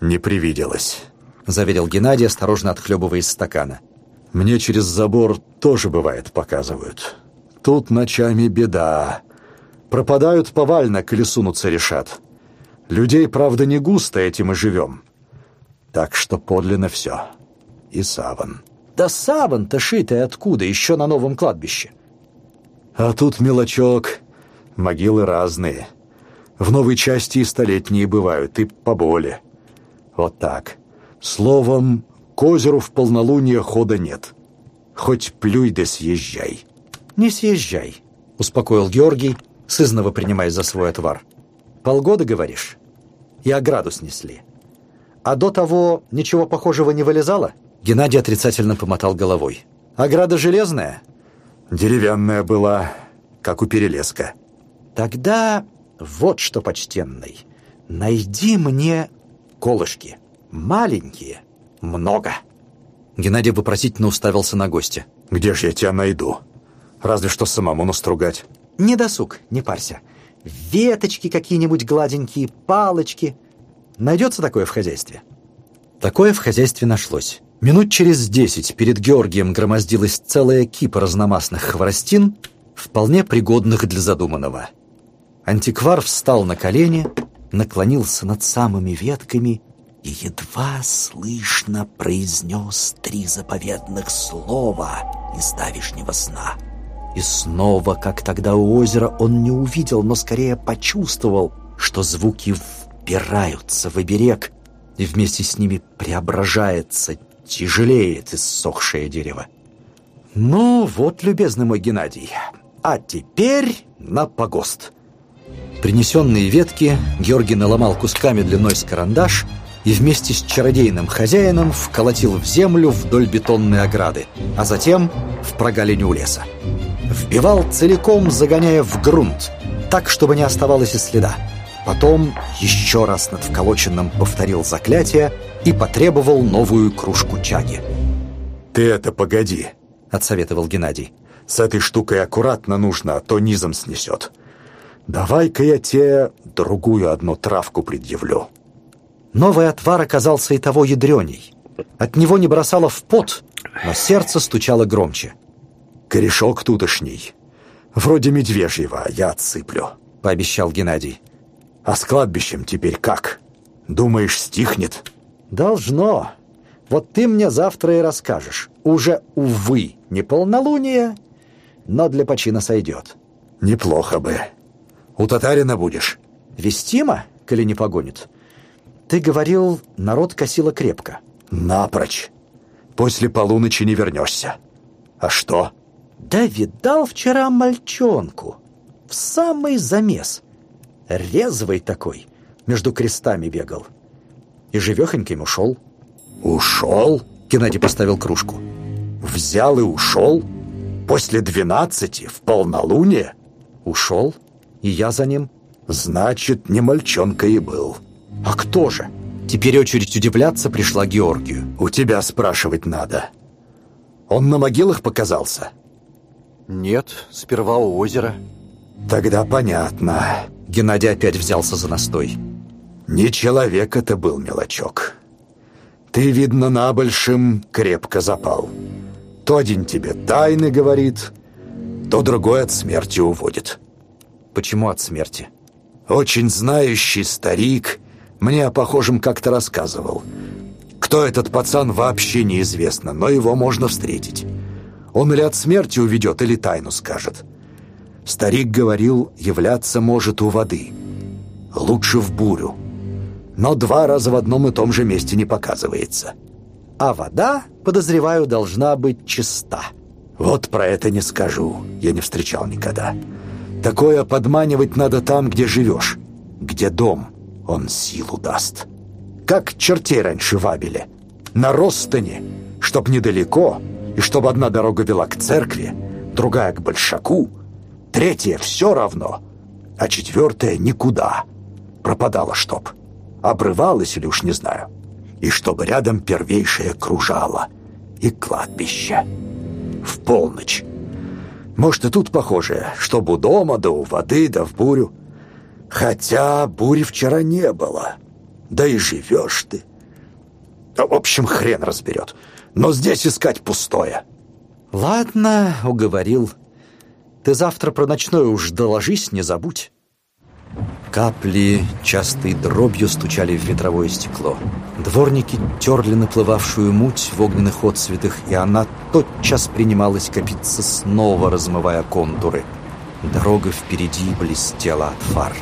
«Не привиделось», — заверил Геннадий, осторожно отхлебывая из стакана. «Мне через забор тоже бывает показывают. Тут ночами беда. Пропадают повально, коли сунуться решат. Людей, правда, не густо этим и живем. Так что подлинно все. И саван». «Да саван-то шитый откуда, еще на новом кладбище?» А тут мелочок. Могилы разные. В новой части и столетние бывают, и поболе. Вот так. Словом, к озеру в полнолуние хода нет. Хоть плюй да съезжай. «Не съезжай», — успокоил Георгий, сызново принимая за свой отвар. «Полгода, говоришь? И ограду снесли. А до того ничего похожего не вылезало?» Геннадий отрицательно помотал головой. «Ограда железная?» Деревянная была, как у перелеска. Тогда вот что, почтенный, найди мне колышки. Маленькие, много. Геннадий вопросительно уставился на гостя. Где же я тебя найду? Разве что самому настругать. Не досуг, не парься. Веточки какие-нибудь гладенькие, палочки. Найдется такое в хозяйстве? Такое в хозяйстве нашлось. Минут через десять перед Георгием громоздилась целая кипа разномастных хворостин, вполне пригодных для задуманного. Антиквар встал на колени, наклонился над самыми ветками и едва слышно произнес три заповедных слова из давишнего сна. И снова, как тогда у озера, он не увидел, но скорее почувствовал, что звуки впираются в оберег, и вместе с ними преображается тяжелеет иссохшее дерево. Ну вот, любезный мой Геннадий, а теперь на погост. Принесенные ветки Георгий наломал кусками длиной с карандаш и вместе с чародейным хозяином вколотил в землю вдоль бетонной ограды, а затем в прогалине у леса. Вбивал целиком, загоняя в грунт, так, чтобы не оставалось и следа. Потом еще раз над вколоченным повторил заклятие и потребовал новую кружку чаги. «Ты это погоди», — отсоветовал Геннадий. «С этой штукой аккуратно нужно, а то низом снесет. Давай-ка я тебе другую одну травку предъявлю». Новый отвар оказался и того ядреней. От него не бросало в пот, но сердце стучало громче. «Корешок тутошний. Вроде медвежьего, я отсыплю», — пообещал Геннадий. «А с кладбищем теперь как? Думаешь, стихнет?» «Должно. Вот ты мне завтра и расскажешь. Уже, увы, не полнолуние, но для почина сойдет». «Неплохо бы. У татарина будешь?» «Вестимо, коли не погонит. Ты говорил, народ косило крепко». «Напрочь. После полуночи не вернешься. А что?» «Да видал вчера мальчонку. В самый замес. Резвый такой, между крестами бегал и живехоньким ушел. «Ушел?» — Геннадий поставил кружку. «Взял и ушел? После двенадцати, в полнолуние?» «Ушел, и я за ним». «Значит, не мальчонка и был». «А кто же?» Теперь очередь удивляться пришла Георгию. «У тебя спрашивать надо. Он на могилах показался?» «Нет, сперва у озера». «Тогда понятно». Геннадий опять взялся за настой. Не человек это был, мелочок. Ты, видно, на большим крепко запал. То один тебе тайны говорит, то другой от смерти уводит. Почему от смерти? Очень знающий старик мне о похожем как-то рассказывал. Кто этот пацан, вообще неизвестно, но его можно встретить. Он или от смерти уведет, или тайну скажет. Старик говорил, являться может у воды. Лучше в бурю. Но два раза в одном и том же месте не показывается. А вода, подозреваю, должна быть чиста. Вот про это не скажу. Я не встречал никогда. Такое подманивать надо там, где живешь. Где дом, он силу даст. Как чертей раньше вабили. На Ростане, чтоб недалеко, и чтобы одна дорога вела к церкви, другая к большаку, третья все равно, а четвертая никуда. Пропадала чтоб. Обрывалась или уж не знаю. И чтобы рядом первейшее кружало. И кладбище. В полночь. Может, и тут похоже, чтоб у дома, да у воды, да в бурю. Хотя бури вчера не было. Да и живешь ты. В общем, хрен разберет. Но здесь искать пустое. Ладно, уговорил. Ты завтра про ночное уж доложись, не забудь. Капли частой дробью стучали в ветровое стекло. Дворники терли наплывавшую муть в огненных отцветах, и она тотчас принималась копиться снова, размывая контуры. Дорога впереди блестела от фар.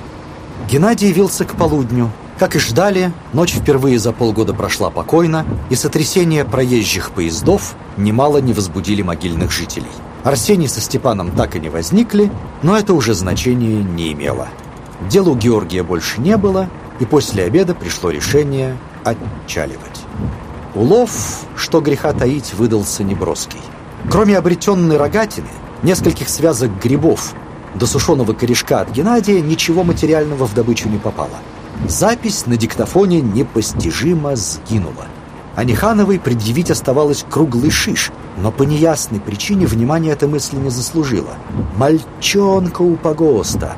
Геннадий явился к полудню. Как и ждали, ночь впервые за полгода прошла покойно, и сотрясения проезжих поездов немало не возбудили могильных жителей. Арсений со Степаном так и не возникли, но это уже значения не имело. Дела у Георгия больше не было, и после обеда пришло решение отчаливать. Улов, что греха таить, выдался неброский. Кроме обретенной рогатины, нескольких связок грибов до сушеного корешка от Геннадия ничего материального в добычу не попало. Запись на диктофоне непостижимо сгинула. А Нехановой предъявить оставалось круглый шиш, но по неясной причине внимания эта мысль не заслужила. «Мальчонка у погоста!»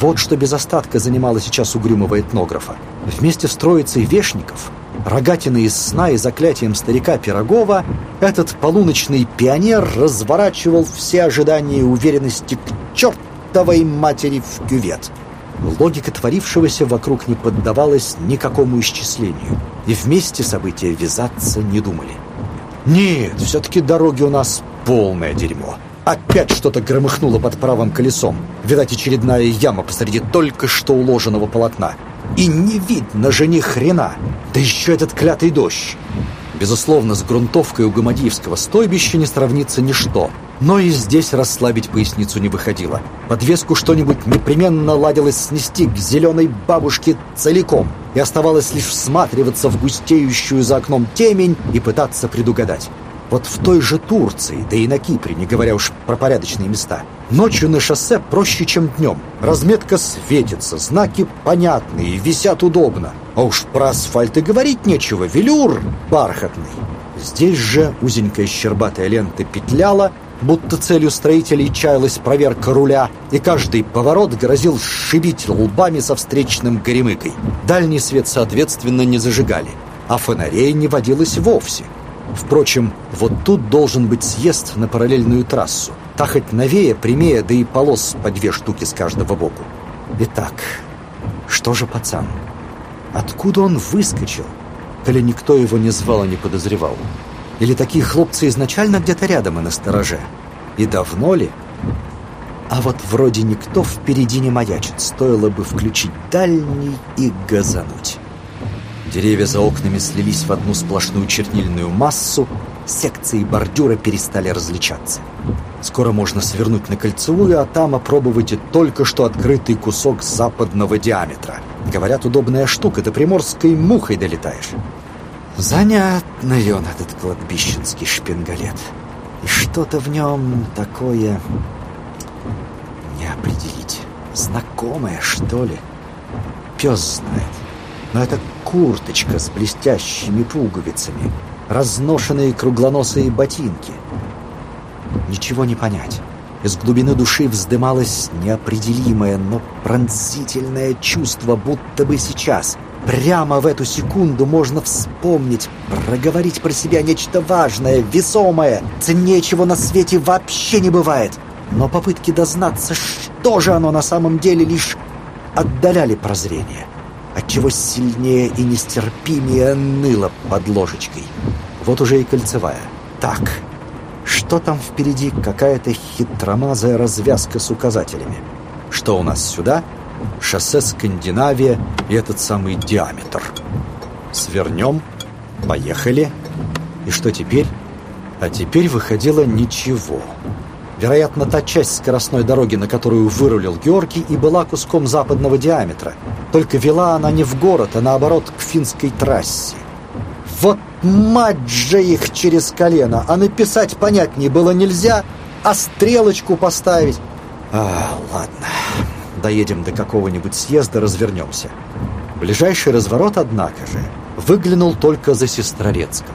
Вот что без остатка занимало сейчас угрюмого этнографа. Вместе с троицей вешников, рогатиной из сна и заклятием старика Пирогова, этот полуночный пионер разворачивал все ожидания и уверенности к чертовой матери в кювет. Логика творившегося вокруг не поддавалась никакому исчислению, и вместе события вязаться не думали. Нет, все-таки дороги у нас полное дерьмо. Опять что-то громыхнуло под правым колесом. Видать, очередная яма посреди только что уложенного полотна. И не видно же ни хрена. Да еще этот клятый дождь. Безусловно, с грунтовкой у Гамадиевского стойбища не сравнится ничто. Но и здесь расслабить поясницу не выходило. Подвеску что-нибудь непременно ладилось снести к зеленой бабушке целиком. И оставалось лишь всматриваться в густеющую за окном темень и пытаться предугадать. Вот в той же Турции, да и на Кипре, не говоря уж про порядочные места. Ночью на шоссе проще, чем днем. Разметка светится, знаки понятные, висят удобно. А уж про асфальт и говорить нечего, велюр бархатный. Здесь же узенькая щербатая лента петляла, будто целью строителей чаялась проверка руля, и каждый поворот грозил сшибить лбами со встречным горемыкой. Дальний свет, соответственно, не зажигали, а фонарей не водилось вовсе. Впрочем, вот тут должен быть съезд на параллельную трассу. Та хоть новее, прямее, да и полос по две штуки с каждого боку. Итак, что же пацан? Откуда он выскочил, коли никто его не звал и не подозревал? Или такие хлопцы изначально где-то рядом и на стороже? И давно ли? А вот вроде никто впереди не маячит, стоило бы включить дальний и газануть. Деревья за окнами слились в одну сплошную чернильную массу, секции бордюра перестали различаться. Скоро можно свернуть на кольцевую, а там опробовать и только что открытый кусок западного диаметра. Говорят, удобная штука, до приморской мухой долетаешь. Занятный он, этот кладбищенский шпингалет. И что-то в нем такое... Не определить. Знакомое, что ли? Пес знает. Но это курточка с блестящими пуговицами, разношенные круглоносые ботинки. Ничего не понять. Из глубины души вздымалось неопределимое, но пронзительное чувство, будто бы сейчас, прямо в эту секунду можно вспомнить, проговорить про себя нечто важное, весомое, ценнее чего на свете вообще не бывает. Но попытки дознаться, что же оно на самом деле, лишь отдаляли прозрение, отчего сильнее и нестерпимее ныло под ложечкой. Вот уже и кольцевая. Так, что там впереди? Какая-то хитромазая развязка с указателями. Что у нас сюда? Шоссе Скандинавия и этот самый диаметр. Свернем, поехали. И что теперь? А теперь выходило ничего. Вероятно, та часть скоростной дороги, на которую вырулил Георгий, и была куском западного диаметра. Только вела она не в город, а наоборот к финской трассе. Вот мать же их через колено! А написать понятнее было нельзя, а стрелочку поставить... А, ладно, доедем до какого-нибудь съезда, развернемся. Ближайший разворот, однако же, выглянул только за Сестрорецком.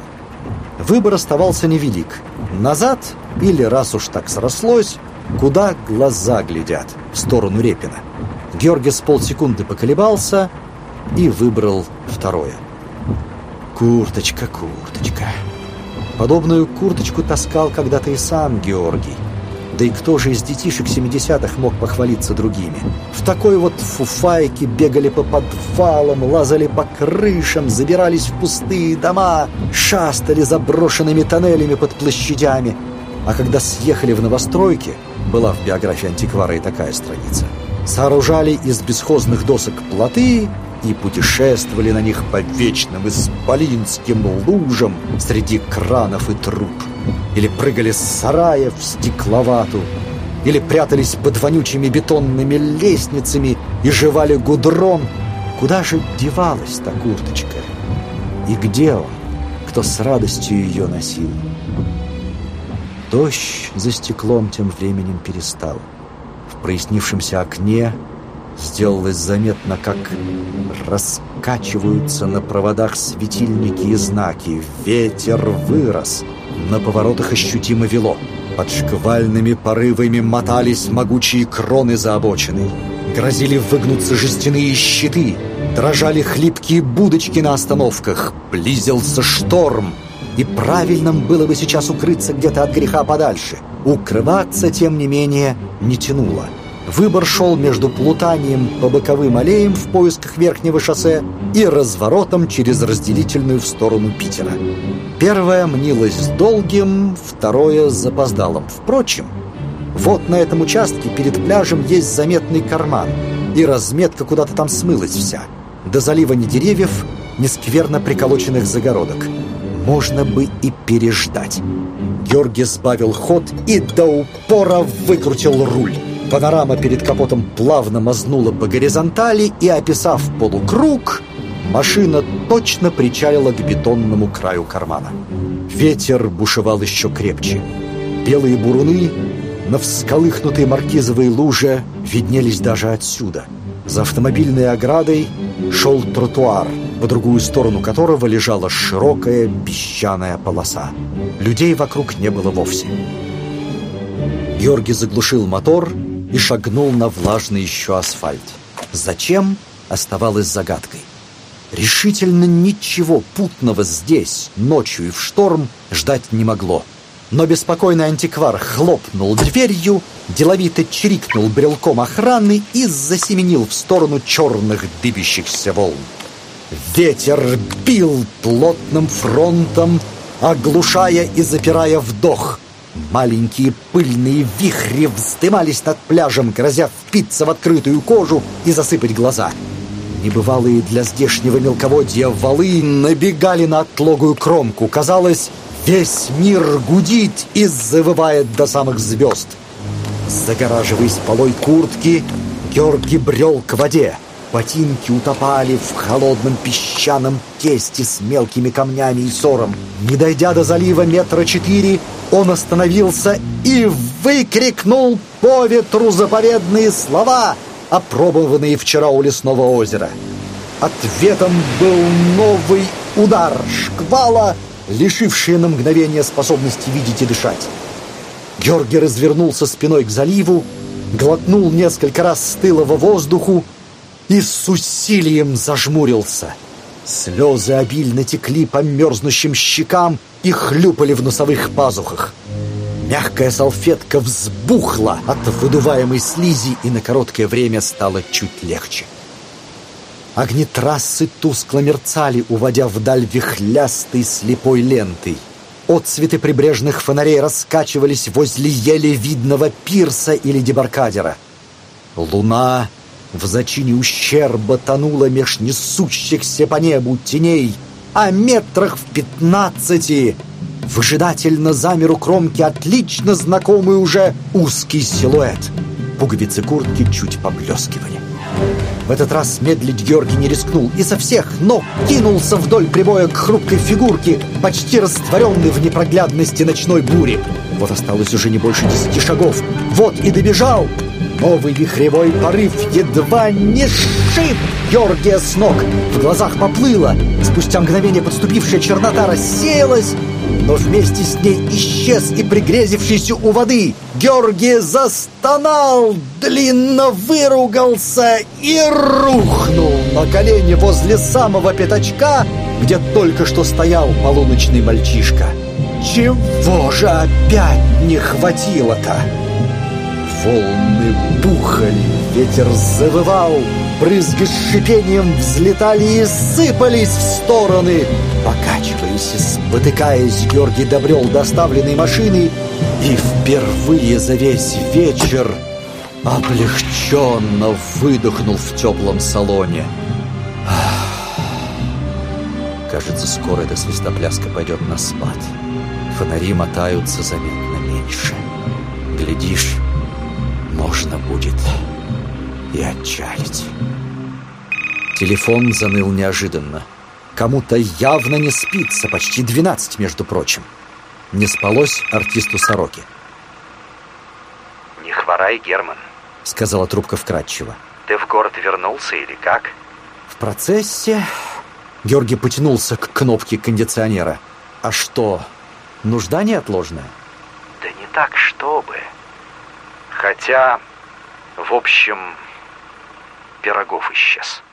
Выбор оставался невелик. Назад или, раз уж так срослось, куда глаза глядят, в сторону Репина. Георгий с полсекунды поколебался и выбрал второе. Курточка, курточка. Подобную курточку таскал когда-то и сам Георгий. Да и кто же из детишек 70-х мог похвалиться другими? В такой вот фуфайке бегали по подвалам, лазали по крышам, забирались в пустые дома, шастали заброшенными тоннелями под площадями. А когда съехали в новостройки, была в биографии антиквара и такая страница, сооружали из бесхозных досок плоты и путешествовали на них по вечным исполинским лужам среди кранов и труб или прыгали с сараев в стекловату, или прятались под вонючими бетонными лестницами и жевали гудрон. Куда же девалась та курточка? И где он, кто с радостью ее носил? Дождь за стеклом тем временем перестал. В прояснившемся окне сделалось заметно, как раскачиваются на проводах светильники и знаки. Ветер вырос — на поворотах ощутимо вело. Под шквальными порывами мотались могучие кроны за обочины. Грозили выгнуться жестяные щиты. Дрожали хлипкие будочки на остановках. Близился шторм. И правильным было бы сейчас укрыться где-то от греха подальше. Укрываться, тем не менее, не тянуло. Выбор шел между плутанием по боковым аллеям в поисках верхнего шоссе и разворотом через разделительную в сторону Питера. Первое мнилось долгим, второе — запоздалым. Впрочем, вот на этом участке перед пляжем есть заметный карман, и разметка куда-то там смылась вся. До залива ни деревьев, ни скверно приколоченных загородок. Можно бы и переждать. Георгий сбавил ход и до упора выкрутил руль. Панорама перед капотом плавно мазнула по горизонтали и, описав полукруг, машина точно причалила к бетонному краю кармана. Ветер бушевал еще крепче. Белые буруны на всколыхнутой маркизовой луже виднелись даже отсюда. За автомобильной оградой шел тротуар, по другую сторону которого лежала широкая песчаная полоса. Людей вокруг не было вовсе. Георгий заглушил мотор и шагнул на влажный еще асфальт. Зачем, оставалось загадкой. Решительно ничего путного здесь, ночью и в шторм, ждать не могло. Но беспокойный антиквар хлопнул дверью, деловито чирикнул брелком охраны и засеменил в сторону черных дыбящихся волн. Ветер бил плотным фронтом, оглушая и запирая вдох — Маленькие пыльные вихри вздымались над пляжем, грозя впиться в открытую кожу и засыпать глаза. Небывалые для здешнего мелководья валы набегали на отлогую кромку. Казалось, весь мир гудит и завывает до самых звезд. Загораживаясь полой куртки, Георгий брел к воде. Ботинки утопали в холодном песчаном тесте с мелкими камнями и сором. Не дойдя до залива метра четыре, он остановился и выкрикнул по ветру заповедные слова, опробованные вчера у лесного озера. Ответом был новый удар шквала, лишивший на мгновение способности видеть и дышать. Георгий развернулся спиной к заливу, глотнул несколько раз стылого воздуху и с усилием зажмурился. Слезы обильно текли по мерзнущим щекам и хлюпали в носовых пазухах. Мягкая салфетка взбухла от выдуваемой слизи и на короткое время стало чуть легче. Огни трассы тускло мерцали, уводя вдаль вихлястой слепой лентой. Отцветы прибрежных фонарей раскачивались возле еле видного пирса или дебаркадера. Луна в зачине ущерба тонула меж несущихся по небу теней, а метрах в пятнадцати выжидательно замер у кромки отлично знакомый уже узкий силуэт. Пуговицы куртки чуть поблескивали. В этот раз медлить Георгий не рискнул и со всех ног кинулся вдоль прибоя к хрупкой фигурке, почти растворенной в непроглядности ночной бури. Вот осталось уже не больше десяти шагов. Вот и добежал. Новый вихревой порыв едва не сшиб Георгия с ног. В глазах поплыло. Спустя мгновение подступившая чернота рассеялась, но вместе с ней исчез и пригрезившийся у воды. Георгий застонал, длинно выругался и рухнул на колени возле самого пятачка, где только что стоял полуночный мальчишка. Чего же опять не хватило-то? Волны бухали, ветер завывал, брызги с шипением взлетали и сыпались в стороны. Покачиваясь и спотыкаясь, Георгий добрел доставленной машины и впервые за весь вечер облегченно выдохнул в теплом салоне. Кажется, скоро эта свистопляска пойдет на спад. Фонари мотаются заметно меньше. Глядишь, можно будет и отчалить. Телефон заныл неожиданно. Кому-то явно не спится, почти 12, между прочим. Не спалось артисту Сороки. «Не хворай, Герман», — сказала трубка вкратчиво. «Ты в город вернулся или как?» В процессе Георгий потянулся к кнопке кондиционера. «А что, нужда неотложная?» «Да не так, чтобы...» Хотя, в общем, Пирогов исчез.